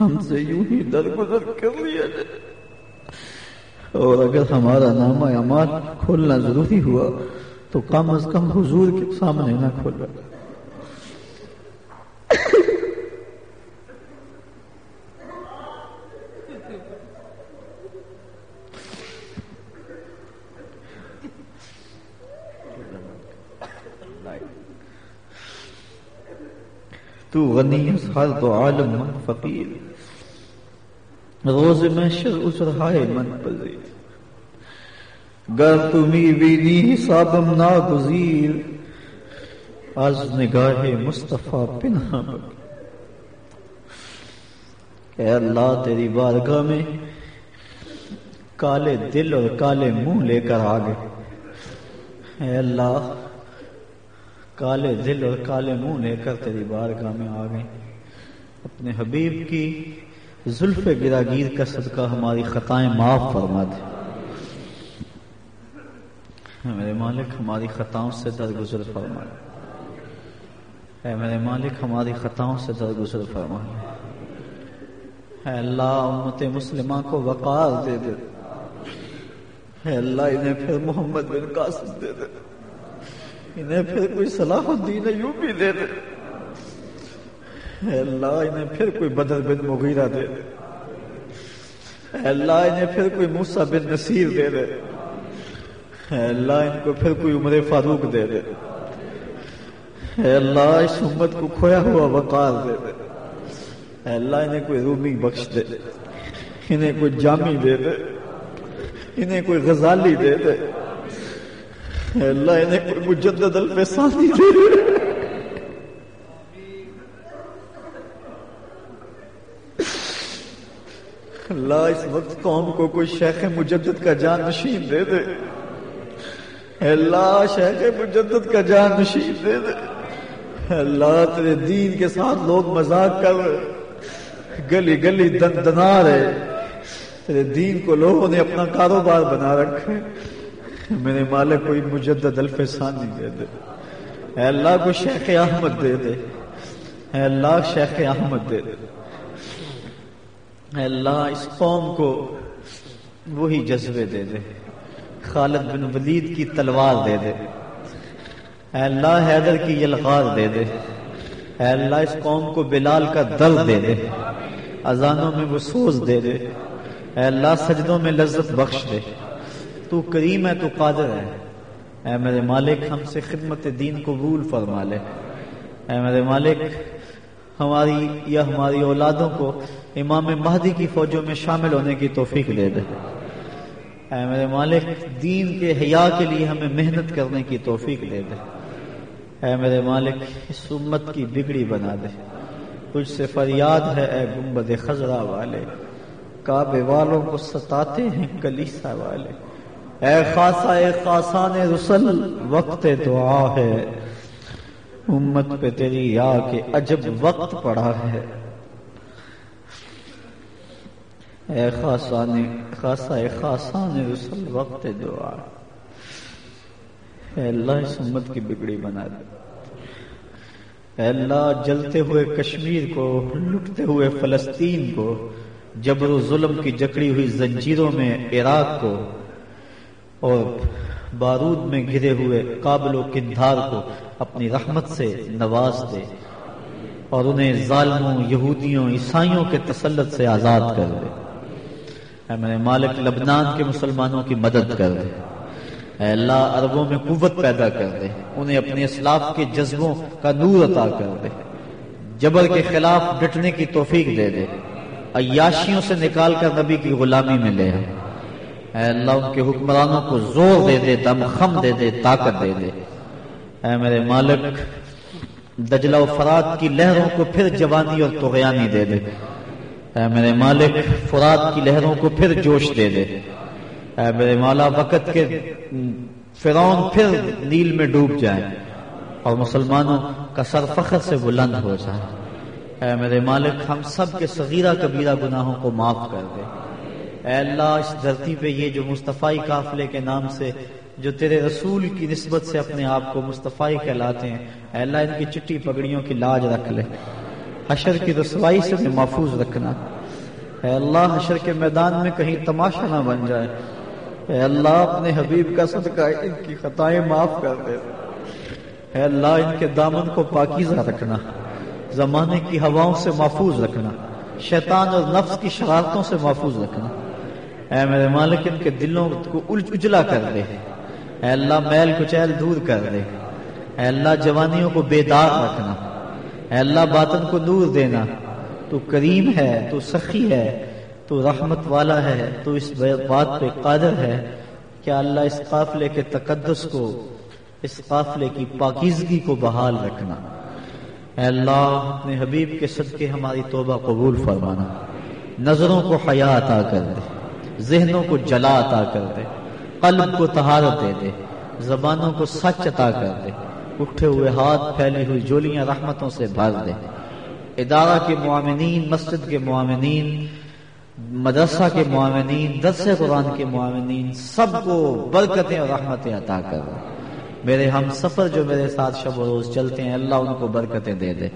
ہم سے یوں ہی درگزر کر لیا جائے۔ اور اگر ہمارا نام اعمال کھولنا ضروری ہوا، تو کم از کم حضور کے سامنے نہ کھولا۔ تو غنی ہر تو عالم فقیر۔ روز محشر اس من پذیر گر تمی بینی حسابم ناگزیر، از نگاہ مصطفیٰ پنہا اے اللہ تیری بارگاہ میں کالے دل اور کالے منہ لے کر آگے اے اللہ، کالے دل اور کالے منہ لے کر تیری بارگاہ میں آ گئے۔ اپنے حبیب کی زلف گراگیر کا صدقہ ہماری خطائیں معاف فرما دے۔ میرے مالک، ہماری خطاؤں سے درگزر فرما دے۔ اے میرے مالک، ہماری خطاؤں سے درگزر فرما دے۔ اے اللہ، امت مسلمہ کو وقار دے دے۔ اے اللہ، انہیں پھر محمد بن قاسم دے دے۔ انہیں پھر کوئی صلاح الدین یوں بھی دے دے۔ اللہ انہیں پھر کوئی بدر بن مغیرہ دے دے۔ اللہ انہیں پھر کوئی موسیٰ بن نصیر دے دے۔ اللہ ان کو پھر کوئی عمر فاروق دے دے۔ اے اللہ اس امت کو کھویا ہوا وقار دے دے۔ اے اللہ انہیں کوئی رومی بخش دے۔ دے انہیں کوئی جامی دے دے۔ انہیں کوئی غزالی دے دے۔ اے اللہ انہیں کوئی مجدد الفسانی دے دے۔ اللہ اس وقت قوم کو کوئی شیخ مجدد کا جان نشین دے دے۔ اللہ، شیخ مجدد کا جان نشین دے دے۔ اللہ، تیرے دین کے ساتھ لوگ مذاق کر گلی گلی دن دنا رہے تیرے دین کو لوگوں نے اپنا کاروبار بنا رکھے میرے مالک کوئی مجدد الفسانی دے دے۔ اے اللہ کو شیخ احمد دے دے۔ اے اللہ، شیخ احمد دے دے۔ اے اللہ اس قوم کو وہی جذبے دے دے۔ خالد بن ولید کی تلوار دے دے۔ اے اللہ حیدر کی یلغار دے دے۔ اے اللہ اس قوم کو بلال کا درد دے دے۔ اذانوں میں وہ سوز دے دے۔ اے اللہ سجدوں میں لذت بخش دے۔ تو کریم ہے، تو قادر ہے۔ اے میرے مالک، ہم سے خدمت دین قبول فرما لے۔ اے میرے مالک ہماری یا ہماری اولادوں کو امام مہدی کی فوجوں میں شامل ہونے کی توفیق دے دے۔ اے میرے مالک، دین کے حیا کے لیے ہمیں محنت کرنے کی توفیق دے دے۔ اے میرے مالک، اس امت کی بگڑی بنا دے۔ کچھ سے فریاد ہے، اے گنبد خزرہ والے۔ کعبے والوں کو ستاتے ہیں کلیسا والے۔ اے خاصا، اے خاصان رسل، وقت دعا ہے۔ امت پہ تیری یا کے عجب وقت پڑا ہے۔ اے خاصان خاصا اے خاصان رسل وقت دعا اے اللہ اس امت کی بگڑی بنا دے۔ اے اللہ جلتے ہوئے کشمیر کو، لٹتے ہوئے فلسطین کو، جبر و ظلم کی جکڑی ہوئی زنجیروں میں عراق کو، اور بارود میں گرے ہوئے قابل و کندھار کو۔ اپنی رحمت سے نواز دے اور انہیں ظالموں، یہودیوں، عیسائیوں کے تسلط سے آزاد کر دے۔ اے میرے مالک، لبنان کے مسلمانوں کی مدد کر دے۔ اے اللہ، عربوں میں قوت پیدا کر دے۔ انہیں اپنے اسلاف کے جذبوں کا نور عطا کر دے۔ جبر کے خلاف ڈٹنے کی توفیق دے دے۔ عیاشیوں سے نکال کر نبی کی غلامی میں لے اے اللہ، ان کے حکمرانوں کو زور دے دے، دم خم دے دے، طاقت دے دے۔ اے میرے مالک، دجلہ و فرات کی لہروں کو پھر جوانی اور تغیانی دے دے۔ اے میرے مالک، فرات کی لہروں کو پھر جوش دے دے۔ اے میرے مالا، وقت کے فرون پھر نیل میں ڈوب جائے اور مسلمانوں کا سر فخر سے بلند ہو جائے اے میرے مالک، ہم سب کے صغیرہ کبیرہ گناہوں کو معاف کر دے۔ اے اللہ، اس دھرتی پہ یہ جو مصطفی قافلے کے نام سے جو تیرے رسول کی نسبت سے اپنے آپ کو مصطفی کہلاتے ہیں۔ اے اللہ، ان کی چٹی پگڑیوں کی لاج رکھ لے۔ حشر کی رسوائی سے بھی محفوظ رکھنا۔ اے اللہ، حشر کے میدان میں کہیں تماشا نہ بن جائے۔ اے اللہ، اپنے حبیب کا صدقہ ان کی خطائیں معاف کر دے۔ اے اللہ، ان کے دامن کو پاکیزہ رکھنا۔ زمانے کی ہواؤں سے محفوظ رکھنا۔ شیطان اور نفس کی شرارتوں سے محفوظ رکھنا۔ اے میرے مالک، ان کے دلوں کو اجلا کر دے۔ اے اللہ میل کچیل دور کر دے۔ اے اللہ جوانیوں کو بیدار رکھنا۔ اے اللہ باطن کو نور دینا۔ تو کریم ہے، تو سخی ہے، تو رحمت والا ہے، تو اس بات پہ قادر ہے۔ کیا اللہ اس قافلے کے تقدس کو، اس قافلے کی پاکیزگی کو بحال رکھنا۔ اے اللہ اپنے حبیب کے صدقے ہماری توبہ قبول فرمانا۔ نظروں کو حیا عطا کر دے۔ ذہنوں کو جلا عطا کر دے۔ قلب کو تہارت دے دے زبانوں کو سچ عطا کر دے اٹھے ہوئے ہاتھ پھیلی ہوئی جولیاں رحمتوں سے بھر دے ادارہ کے معامنین مسجد کے معامنین مدرسہ کے معامنین درس قرآن کے معامنین سب کو برکتیں اور رحمتیں عطا کر دے میرے ہم سفر جو میرے ساتھ شب و روز چلتے ہیں، اللہ ان کو برکتیں دے دے۔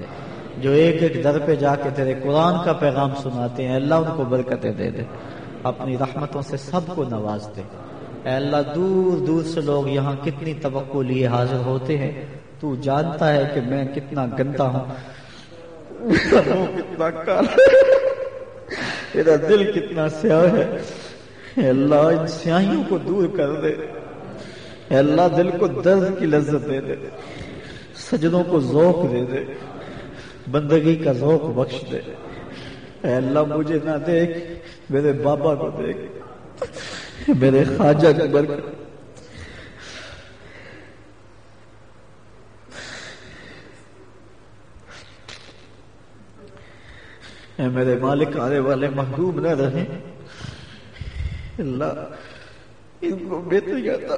جو ایک ایک در پہ جا کے تیرے قرآن کا پیغام سناتے ہیں، اللہ ان کو برکتیں دے دے۔ اپنی رحمتوں سے سب کو نواز دے اے اللہ، دور دور سے لوگ یہاں کتنی توقع لیے حاضر ہوتے ہیں۔ تو جانتا ہے کہ میں کتنا گندا ہوں۔ کتنا کالا۔ میرا دل کتنا سیاہ ہے۔ اے اللہ، ان سیاہیوں کو دور کر دے۔ اے اللہ، دل کو درد کی لذت دے دے۔ سجدوں کو ذوق دے دے۔ بندگی کا ذوق بخش دے۔ اے اللہ، مجھے نہ دیکھ، میرے بابا کو دیکھ۔ میرے خواجہ اکبر۔ اے میرے مالک، آنے والے محبوب نہ رہے اللہ ان کو بہتری عطا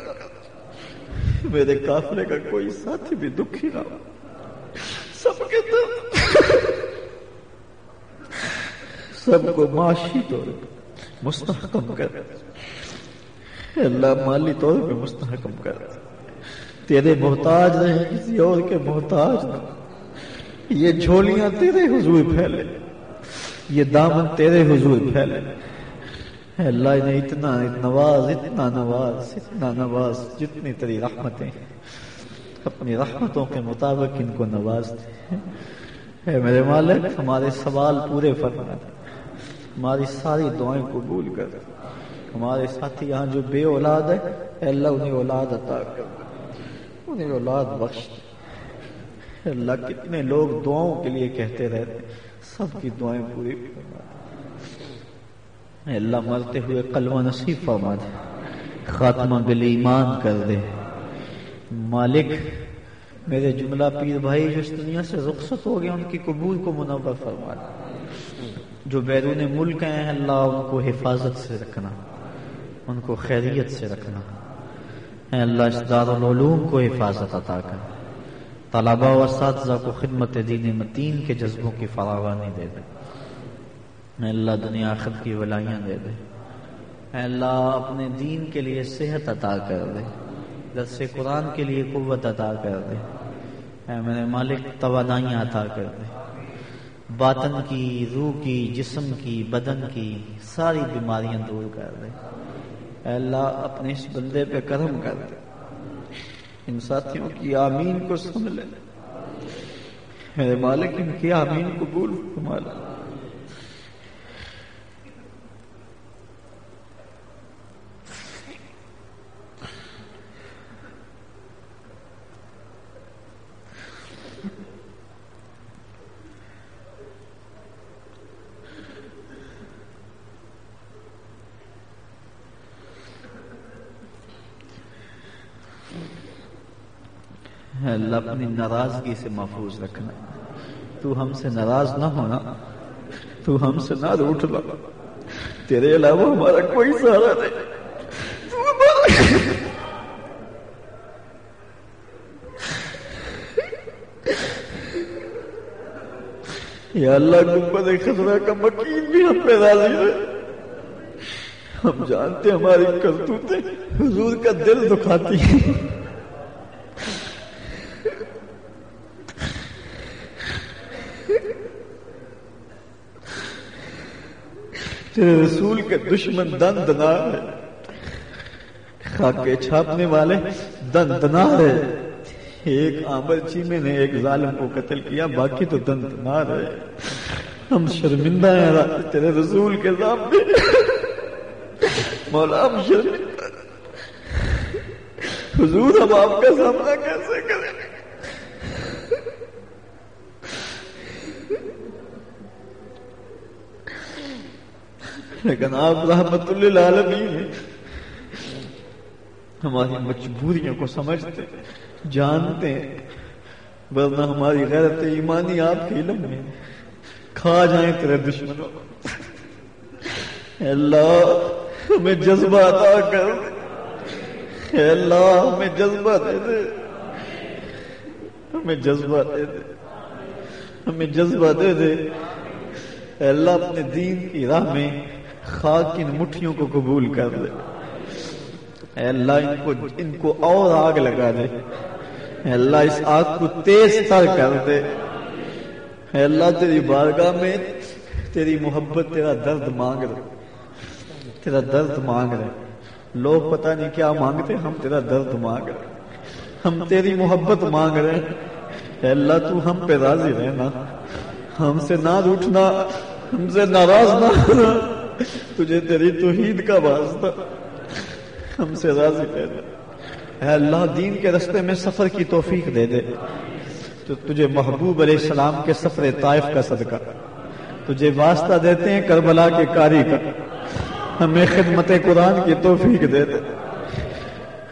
میرے قافلے کا کوئی ساتھی بھی دکھی نہ ہو۔ سب کے درد سب کو معاشی طور مستحکم کر۔ اللہ مالی طور پہ مستحکم کر۔ تیرے محتاج رہے کسی اور کے محتاج نہ۔ یہ جھولیاں تیرے حضور پھیلے۔ یہ دامن تیرے حضور پھیلے۔ اللہ نے اتنا نواز اتنا نواز اتنا نواز جتنی تیری رحمتیں اپنی رحمتوں کے مطابق ان کو نواز دے۔ اے میرے مالک، ہمارے سوال پورے فرما دے۔ ہماری ساری دعائیں قبول کر۔ ہمارے ساتھی یہاں جو بے اولاد ہے، اے اللہ انہیں اولاد عطا کر۔ انہیں اولاد بخش دے۔ اللہ، کتنے لوگ دعاؤں کے لیے کہتے رہتے سب کی دعائیں پوری فرما اللہ، مرتے ہوئے قلوہ نصیب فرما دے۔ خاتمہ بل ایمان کر دے۔ مالک، میرے جملہ پیر بھائی، جو اس دنیا سے رخصت ہو گئے، ان کی قبول کو منور فرما دے۔ جو بیرون ملک ہیں، اللہ ان کو حفاظت سے رکھنا۔ ان کو خیریت سے رکھنا۔ اے اللہ، اس دارالعلوم کو حفاظت عطا کر۔ طلبا و اساتذہ کو خدمت دین متین کے جذبوں کی فراوانی دے دے۔ اے اللہ، دنیا آخر کی ولائیاں دے دے۔ اے اللہ، اپنے دین کے لیے صحت عطا کر دے۔ درس قرآن کے لیے قوت عطا کر دے۔ اے میرے مالک، توانائیاں عطا کر دے۔ باطن کی، روح کی، جسم کی، بدن کی، ساری بیماریاں دور کر دے۔ اے اللہ، اپنے اس بندے پہ کرم کر۔ دے ان ساتھیوں کی آمین کو سن لے۔ میرے مالک، ان کی آمین قبول فرما لے۔ اللہ اپنی ناراضگی سے محفوظ رکھنا۔ تو ہم سے ناراض نہ ہونا، تو ہم سے نہ روٹنا تیرے علاوہ ہمارا کوئی سہارا نہیں۔ یا اللہ گنبد خزرہ کا مکین بھی ہم پہ راضی ہے۔ ہم جانتے ہماری کرتوتیں حضور کا دل دکھاتی ہیں۔ تیرے رسول کے دشمن دن دنا ہے۔ خاکے چھاپنے والے دن دنا ہے۔ ایک آمر چیمے نے ایک ظالم کو قتل کیا، باقی تو دن دنا ہے۔ ہم شرمندہ ہیں تیرے رسول کے سامنے مولا، ہم شرمندہ حضور، ہم آپ کا سامنا کیسے کریں؟ لیکن آپ رحمت اللہ ہیں۔ ہماری مجبوریوں کو سمجھتے، جانتے، ورنہ ہماری غیرت ایمانی آپ کے علم میں کھا جائیں تیرے دشمنوں۔ اللہ، ہمیں جذبہ عطا کر اللہ، ہمیں جذبہ دے دے۔ ہمیں جذبہ دے دے۔ ہمیں جذبہ دے دے۔ اللہ، اپنے دین کی راہ میں خاک ان مٹھیوں کو قبول کر دے اے اللہ، ان کو ان کو اور آگ لگا دے۔ اے اللہ، اس آگ کو تیز تر کر دے۔ اے اللہ، تیری بارگاہ میں تیری محبت، تیرا درد مانگ رہے۔ تیرا درد مانگ رہے۔ لوگ پتہ نہیں کیا مانگتے، ہم تیرا درد مانگ رہے۔ ہم تیری محبت مانگ رہے۔ اے اللہ، تو ہم پہ راضی رہنا۔ ہم سے نہ روٹنا ہم سے ناراض نہ ہونا۔ تجھے تیری توحید کا واسطہ۔ ہم سے راضی دے دے۔ اے اللہ، دین کے رستے میں سفر کی توفیق دے دے۔ تو تجھے محبوب علیہ السلام کے سفر طائف کا صدقہ۔ تجھے واسطہ دیتے ہیں کربلا کے کاری کا۔ ہمیں خدمت قرآن کی توفیق دے دے۔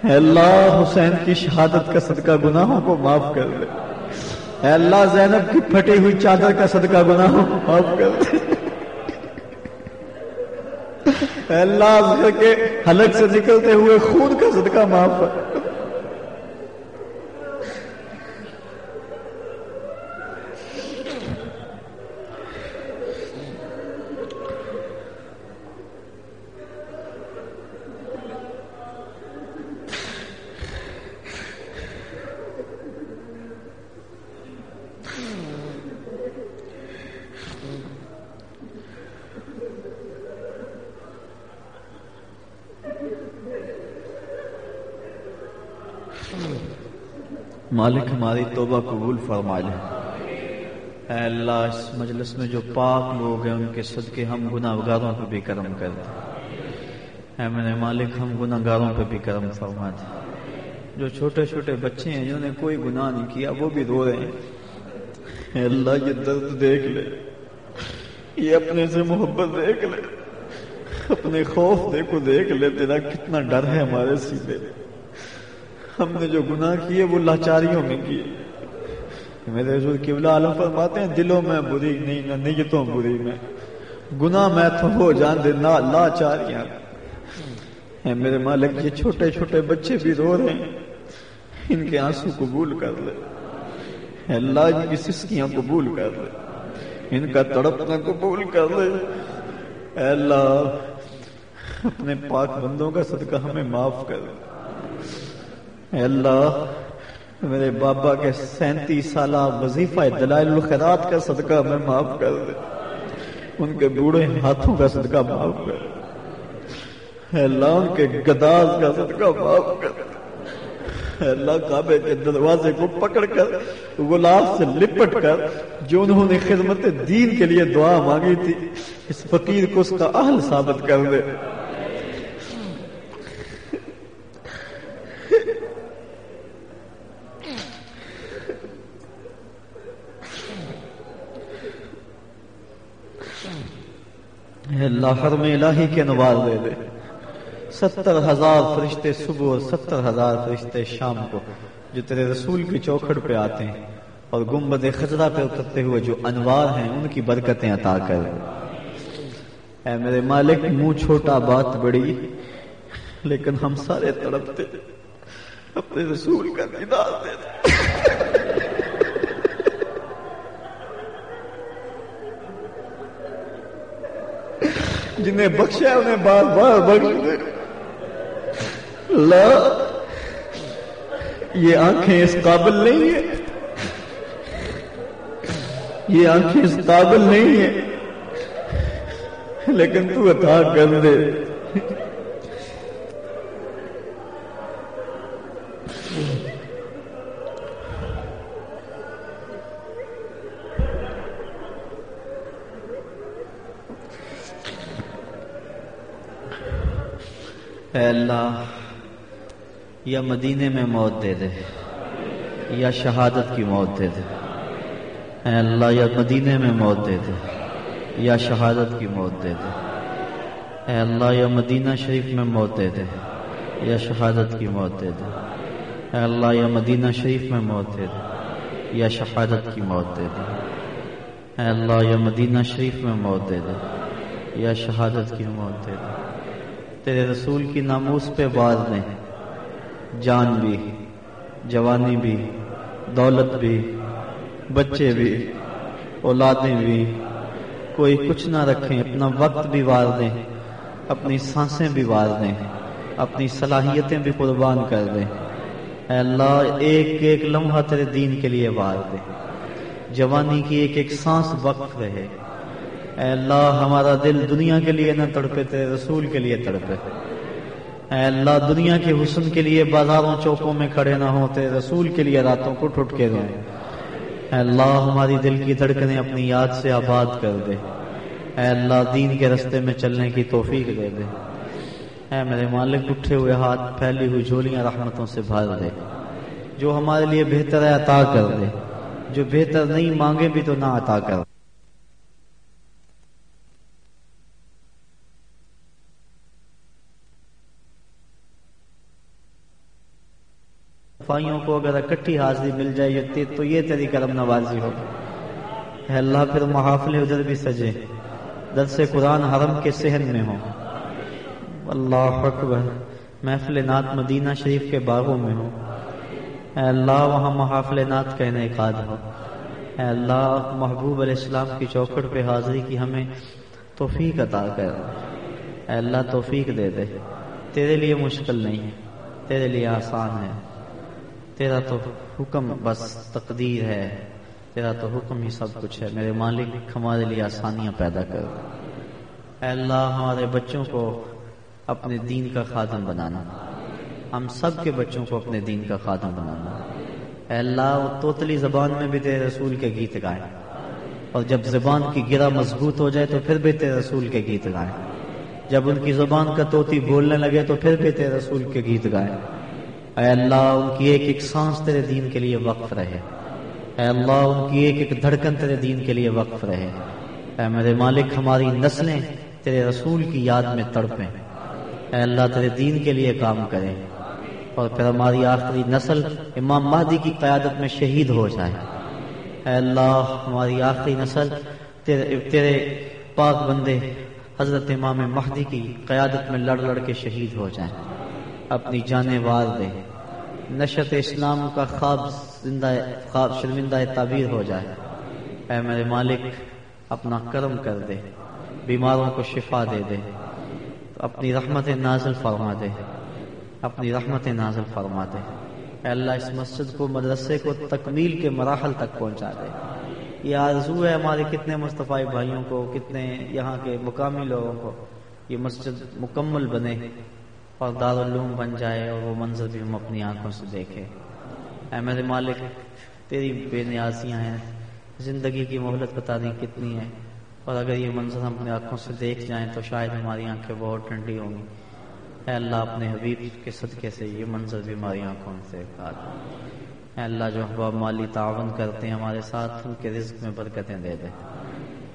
اے اللہ، حسین کی شہادت کا صدقہ گناہوں کو معاف کر دے۔ اے اللہ، زینب کی پھٹی ہوئی چادر کا صدقہ گناہوں کو معاف کر دے۔ اللہ کے حلق سے نکلتے ہوئے خون کا صدقہ معاف مالک ہماری توبہ قبول فرما لے۔ اے اللہ، اس مجلس میں جو پاک لوگ ہیں، ان کے صدقے ہم گناہ گاروں پہ بھی کرم کر دیں اے میرے مالک، ہم گناہ گاروں پہ بھی کرم فرما دیں جو چھوٹے چھوٹے بچے ہیں، جنہوں نے کوئی گناہ نہیں کیا، وہ بھی رو رہے ہیں۔ اے اللہ، یہ درد دیکھ لے۔ یہ اپنے سے محبت دیکھ لے۔ اپنے خوف دیکھو، دیکھ لے، تیرا کتنا ڈر ہے ہمارے سیدھے۔ ہم نے جو گناہ کیے وہ لاچاریوں میں کیے۔ میرے حضور قبلہ عالم فرماتے ہیں، دلوں میں بری نہیں، نہ نیتوں بری میں۔ گناہ میں تو ہو جان دے نہ لاچاریاں میرے مالک، یہ چھوٹے چھوٹے بچے بھی رو رہے ہیں۔ ان کے آنسو قبول کر لے۔ اللہ، ان کی سسکیاں قبول کر لے۔ ان کا تڑپنا قبول کر لے۔ اے اللہ، اپنے پاک بندوں کا صدقہ ہمیں معاف کر دے۔ اے اللہ، میرے بابا کے سینتیس سالہ وظیفہ دلائل الخیرات کا صدقہ میں معاف کر دے۔ ان کے بوڑھے ہاتھوں کا صدقہ معاف کر دے۔ اللہ، ان کے گداز کا صدقہ معاف کر دے۔ اللہ، کعبے کے دروازے کو پکڑ کر گلاب سے لپٹ کر، جو انہوں نے خدمت دین کے لیے دعا مانگی تھی، اس فقیر کو اس کا اہل ثابت کر دے۔ اللہ میں الہی کے نواز دے دے۔ ستر ہزار فرشتے صبح اور ستر ہزار فرشتے شام کو جو تیرے رسول کی چوکھڑ پہ آتے ہیں اور گمبد خزرہ پہ اترتے ہوئے جو انوار ہیں ان کی برکتیں عطا کر اے میرے مالک، منہ چھوٹا بات بڑی، لیکن ہم سارے تڑپتے، اپنے رسول کا دیدار دے۔ جنہیں بخشا انہیں بار بار بخش دے۔ لا، یہ آنکھیں اس قابل نہیں ہیں۔ یہ آنکھیں اس قابل نہیں ہیں۔ لیکن تو عطا کر دے۔ اے اللہ یا مدینے میں موت دے دے یا شہادت کی موت دے دے اے اللہ یا مدینے میں موت دے دے یا شہادت کی موت دے دے اے اللہ یا مدینہ شریف میں موت دے دے یا شہادت کی موت دے دے اے اللہ یا مدینہ شریف میں موت دے دے یا شہادت کی موت دے دے اے اللہ یا مدینہ شریف میں موت دے دے یا شہادت کی موت دے دے تیرے رسول کی ناموس پہ باز نے جان بھی، جوانی بھی، دولت بھی، بچے بھی، اولادیں بھی۔ کوئی کچھ نہ رکھیں، اپنا وقت بھی وار دیں۔ اپنی سانسیں بھی وار دیں۔ اپنی صلاحیتیں بھی قربان کر دیں۔ اے اللہ، ایک ایک لمحہ تیرے دین کے لیے وار دے۔ جوانی کی ایک ایک سانس وقف رہے۔ اے اللہ، ہمارا دل دنیا کے لیے نہ تڑپے، تیرے رسول کے لیے تڑپے۔ اے اللہ، دنیا کے حسن کے لیے بازاروں، چوکوں میں کھڑے نہ ہوتے رسول کے لیے راتوں کو ٹوٹ کے دیں اے اللہ، ہماری دل کی دھڑکنیں اپنی یاد سے آباد کر دے۔ اے اللہ، دین کے رستے میں چلنے کی توفیق دے دے۔ اے میرے مالک، اٹھے ہوئے ہاتھ، پھیلی ہوئی جھولیاں رحمتوں سے بھر دے۔ جو ہمارے لیے بہتر ہے، عطا کر دے۔ جو بہتر نہیں، مانگے بھی تو نہ عطا کر صفائیوں کو اگر اکٹھی حاضری مل جائے تو یہ تیری کرم نوازی ہو۔ اے اللہ، پھر محافل ادھر بھی سجے۔ درس قرآن حرم کے سہن میں ہو۔ اللہ اکبر، محفل نعت مدینہ شریف کے باغوں میں ہو۔ اے اللہ، وہاں محافل نعت کا انعقاد ہو۔ اے اللہ، محبوب علیہ السلام کی چوکھٹ پہ حاضری کی ہمیں توفیق عطا کر۔ اے اللہ، توفیق دے دے۔ تیرے لیے مشکل نہیں ہے، تیرے لیے آسان ہے۔ تیرا تو حکم بس تقدیر ہے، تیرا تو حکم ہی سب کچھ ہے۔ میرے مالک، ہمارے لیے آسانیاں پیدا کر۔ اے اللہ، ہمارے بچوں کو اپنے دین کا خادم بنانا۔ ہم سب کے بچوں کو اپنے دین کا خادم بنانا۔ اے اللہ، وہ توتلی زبان میں بھی تیرے رسول کے گیت گائیں۔ اور جب زبان کی گرا مضبوط ہو جائے تو پھر بھی تیرے رسول کے گیت گائیں۔ جب ان کی زبان کا توتی بولنے لگے تو پھر بھی تیرے رسول کے گیت گائیں۔ اے اللہ ان کی ایک ایک سانس تیرے دین کے لیے وقف رہے۔ اے اللہ ان کی ایک ایک دھڑکن تیرے دین کے لیے وقف رہے۔ اے میرے مالک ہماری نسلیں تیرے رسول کی یاد میں تڑپیں۔ اے اللہ تیرے دین کے لیے کام کریں۔ اور پھر ہماری آخری نسل امام مہدی کی قیادت میں شہید ہو جائے۔ اے اللہ ہماری آخری نسل تیرے, تیرے پاک بندے حضرت امام مہدی کی قیادت میں لڑ لڑ کے شہید ہو جائیں۔ اپنی جانے وار دے۔ نشت اسلام کا خواب زندہ خواب شرمندہ تعبیر ہو جائے۔ اے میرے مالک، اپنا کرم کر دے۔ بیماروں کو شفا دے دے۔ اپنی رحمت نازل فرما دے۔ اپنی رحمت نازل فرما دے۔ اے اللہ، اس مسجد کو، مدرسے کو تکمیل کے مراحل تک پہنچا دے۔ یہ آرزو ہے ہمارے کتنے مصطفی بھائیوں کو، کتنے یہاں کے مقامی لوگوں کو۔ یہ مسجد مکمل بنے۔ اور دارالعلوم بن جائے اور وہ منظر بھی ہم اپنی آنکھوں سے دیکھیں۔ اے میرے مالک، تیری بے نیازیاں ہیں۔ زندگی کی مہلت پتہ نہیں کتنی ہے اور اگر یہ منظر ہم اپنی آنکھوں سے دیکھ جائیں تو شاید ہماری آنکھیں بہت ٹھنڈی ہوں گی۔ اے اللہ، اپنے حبیب کے صدقے سے یہ منظر بھی ہماری آنکھوں سے اے اللہ، جو احباب مالی تعاون کرتے ہیں، ہمارے ساتھ ان کے رزق میں برکتیں دے دے۔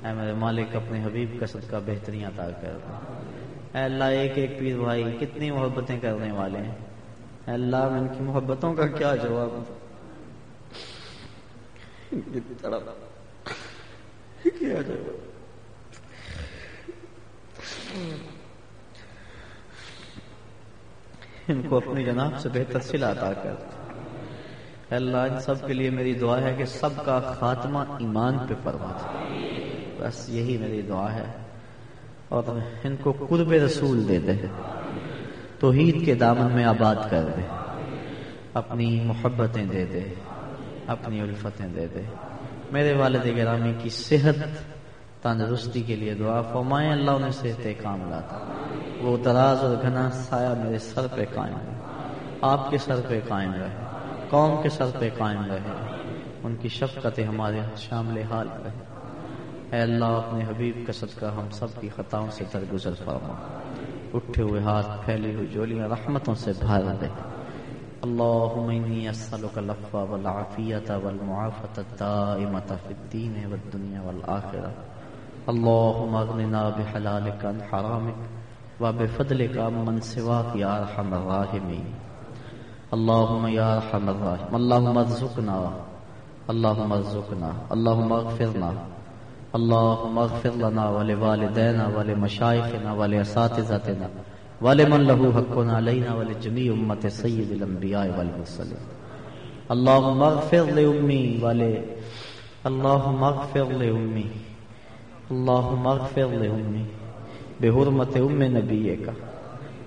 اے میرے مالک، اپنے حبیب کا صدقہ بہترین عطا کر دے۔ اے اللہ ایک ایک پیر بھائی کتنی محبتیں کرنے والے ہیں۔ اے اللہ میں ان کی محبتوں کا کیا جواب کیا جواب؟ ان کو اپنی جناب سے بہتر سلا عطا کر۔ اللہ ان سب کے لیے میری دعا ہے کہ سب کا خاتمہ ایمان پہ فرما بس یہی میری دعا ہے۔ اور ان کو قرب رسول دے دے توحید کے دامن میں آباد کر دے اپنی محبتیں دے دے اپنی الفتیں دے دے میرے والد گرامی کی صحت، تندرستی کے لیے دعا فرمائیں، اللہ انہیں صحت کام لاتا۔ وہ دراز اور گھنا سایہ میرے سر پہ قائم رہے۔ آپ کے سر پہ قائم رہے۔ قوم کے سر پہ قائم رہے۔ ان کی شفقتیں ہمارے شامل حال رہے اے اللہ، اپنے حبیب کا صدقہ ہم سب کی خطاؤں سے درگزر فرما۔ اٹھے ہوئے ہاتھ پھیلی ہوئی جولیاں رحمتوں سے بھر دے۔ اللهم إني أسألك اللفظ والعافية والمعافة الدائمة في الدين والدنيا والآخرة اللهم اغننا بحلالك عن حرامك وبفضلك من سواك يا ارحم الراحمين اللهم يا ارحم الراحمين اللهم ارزقنا۔ اللهم ارزقنا۔ اللهم اغفرنا۔ اللهم اغفر لنا ولوالدينا ولمشايخنا ولاساتذتنا ولمن له حق علينا ولجميع امه سيد الانبياء والمرسلين اللهم اغفر لامي ول اللهم اغفر لامي اللهم اغفر لأمي بحرمة أم نبيك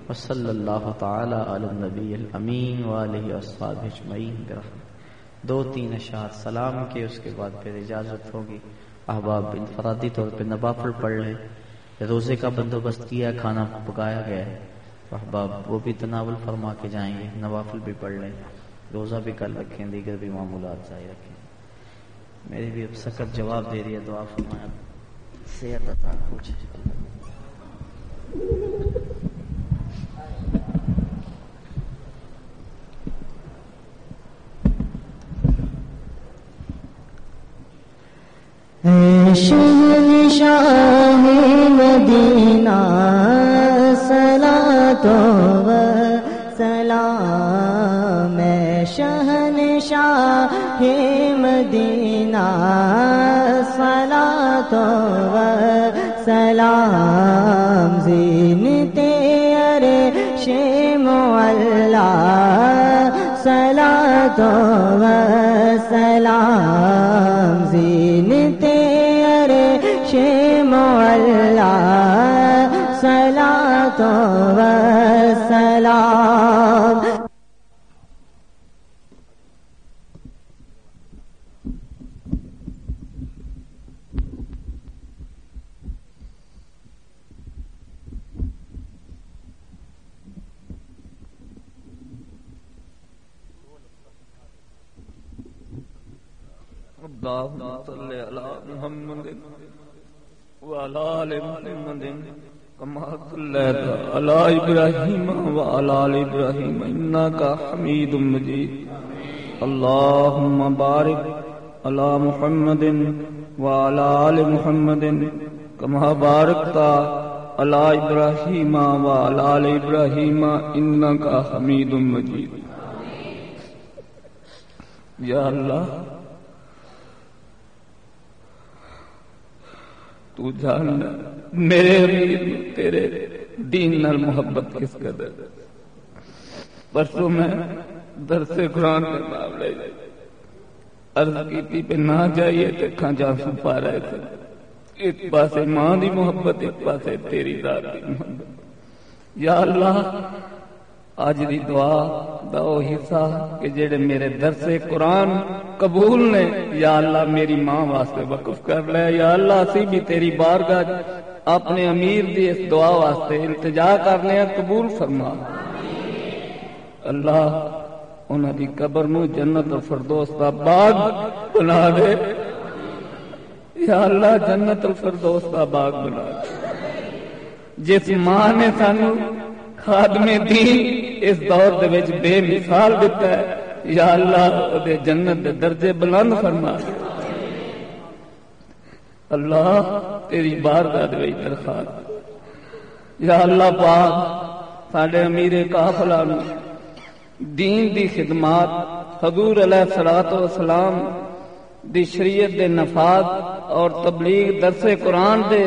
وصلى الله تعالى على النبي الأمين وآله وأصحابه اجمعين برحمة دو تین اشعار سلام کے اس کے بعد پھر اجازت ہوگی احباب انفرادی طور پہ نوافل پڑھ لیں روزے کا بندوبست کیا، کھانا پکایا گیا ہے۔ احباب وہ بھی تناول فرما کے جائیں گے، نوافل بھی پڑھ لیں۔ روزہ بھی کل رکھیں، دیگر بھی معمولات جاری رکھیں۔ میری بھی اب سخت جواب دے رہی ہے، دعا فرمایا صحت عطا کچھ شاہ مدینہ سلا تو سلام شہن شاہ مدینہ سلا تو سلام زین تیرے شیم اللہ سلا تو سلام وعلى محمد كما صليت على ابراهيم وعلى ال ابراهيم انك حميد مجيد اللهم بارك على محمد وعلى ال محمد كما باركت على ابراهيم وعلى ال ابراهيم انك حميد مجيد یا اللہ تو جاننا، میرے امیر تیرے دین نال محبت کس قدر؟ پرسوں میں درس قرآن کے معاملے عرض کی پہ نہ جائیے تے کھاں جا سو پا رہے تھے۔ ایک پاسے ماں دی محبت، ایک پاسے تیری ذات دی محبت۔ یا اللہ اج دی دعا دا او حصہ کہ جڑے میرے درس قرآن قبول نے، یا اللہ میری ماں واسطے وقف کر لے، یا اللہ اسی بھی تیری بارگاہ اپنے امیر دی اس دعا واسطے التجا کرنے قبول فرما۔ اللہ انہاں دی قبر نو جنت الفردوس دا باغ بنا دے۔ یا اللہ جنت الفردوس دا باغ بنا دے۔ جس ماں نے سانو خادم دین اس دور دے وچ بے مثال دیتا ہے۔ یا اللہ دے جنت دے درجے بلند فرما۔ اللہ، تیری بارگاہ دے وچ درخواست۔ یا اللہ پاک، ساڈے امیر قافلہ نو دین دی خدمات، حضور علیہ الصلوۃ والسلام دی شریعت دے نفاذ اور تبلیغ درس قرآن دے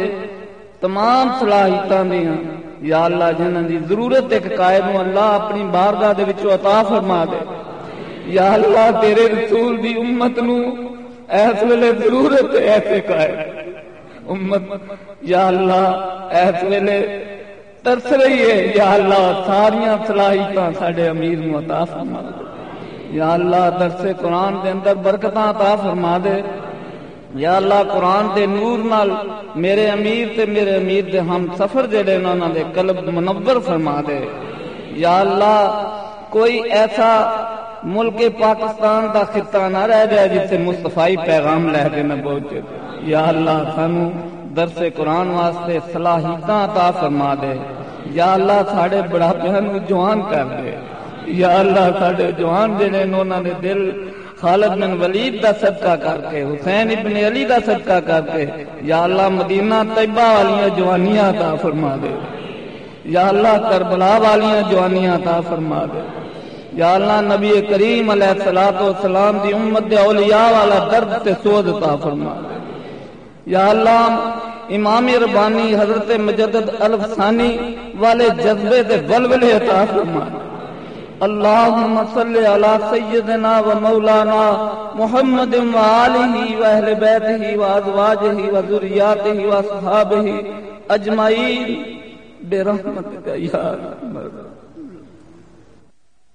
تمام صلاحیتاں دیاں۔ یا اللہ، جنہاں دی ضرورت ایک قائد نو اللہ اپنی بارگاہ دے وچوں عطا فرما دے۔ یا اللہ، تیرے رسول دی امت نو ایس ویلے ضرورت ایسے قائد۔ امت، یا اللہ، ایس ویلے ترس رہی ہے۔ یا اللہ، ساریاں صلاحیتاں ساڈے امیر نو عطا فرما دے۔ یا اللہ، درس قرآن دے اندر برکتاں عطا فرما دے۔ یا اللہ، قرآن دے نور نال میرے امیر تے میرے امیر دے ہم سفر جڑے انہاں دے قلب منور فرما دے۔ یا اللہ، کوئی ایسا ملک پاکستان دا خطہ نہ رہ جائے جس مصطفی پیغام لے کے نہ پہنچے یا اللہ، سانو درس قرآن واسطے صلاحیتاں عطا فرما دے۔ یا اللہ، ساڈے بڑھاپے نو جوان کر دے۔ یا اللہ، ساڈے جوان جڑے انہاں دے دل خالد بن ولید دا صدقہ کر کے، حسین ابن علی دا صدقہ کر کے۔ یا اللہ مدینہ طیبہ والیاں جوانیاں عطا فرما دے۔ یا اللہ کربلا والیاں جوانیاں عطا فرما دے۔ یا اللہ نبی کریم علیہ الصلوۃ والسلام دی امت دے اولیاء والا درد تے سوز عطا فرما دے۔ یا اللہ امام ربانی حضرت مجدد الفسانی والے جذبے دے ولولے عطا فرما دے اللهم صل على سيدنا ومولانا محمد وآله وأهل بيته وأزواجه وذرياته وأصحابه أجمعين برحمتك يا رحمة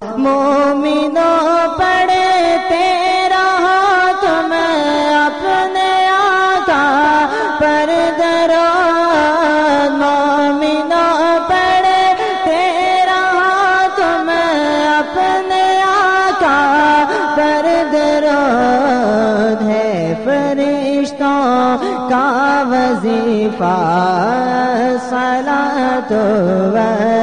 مومنوں پڑے تیرا ہاتھ میں اپنے تو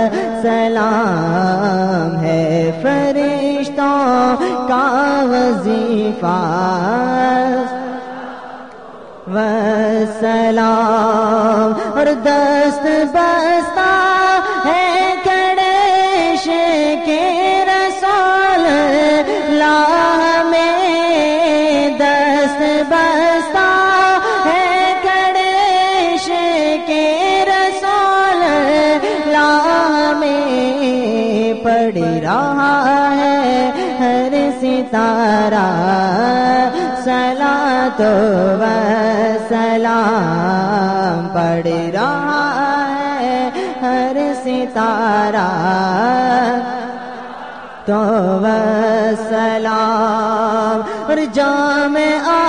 ستارہ تو سلام اور جام آ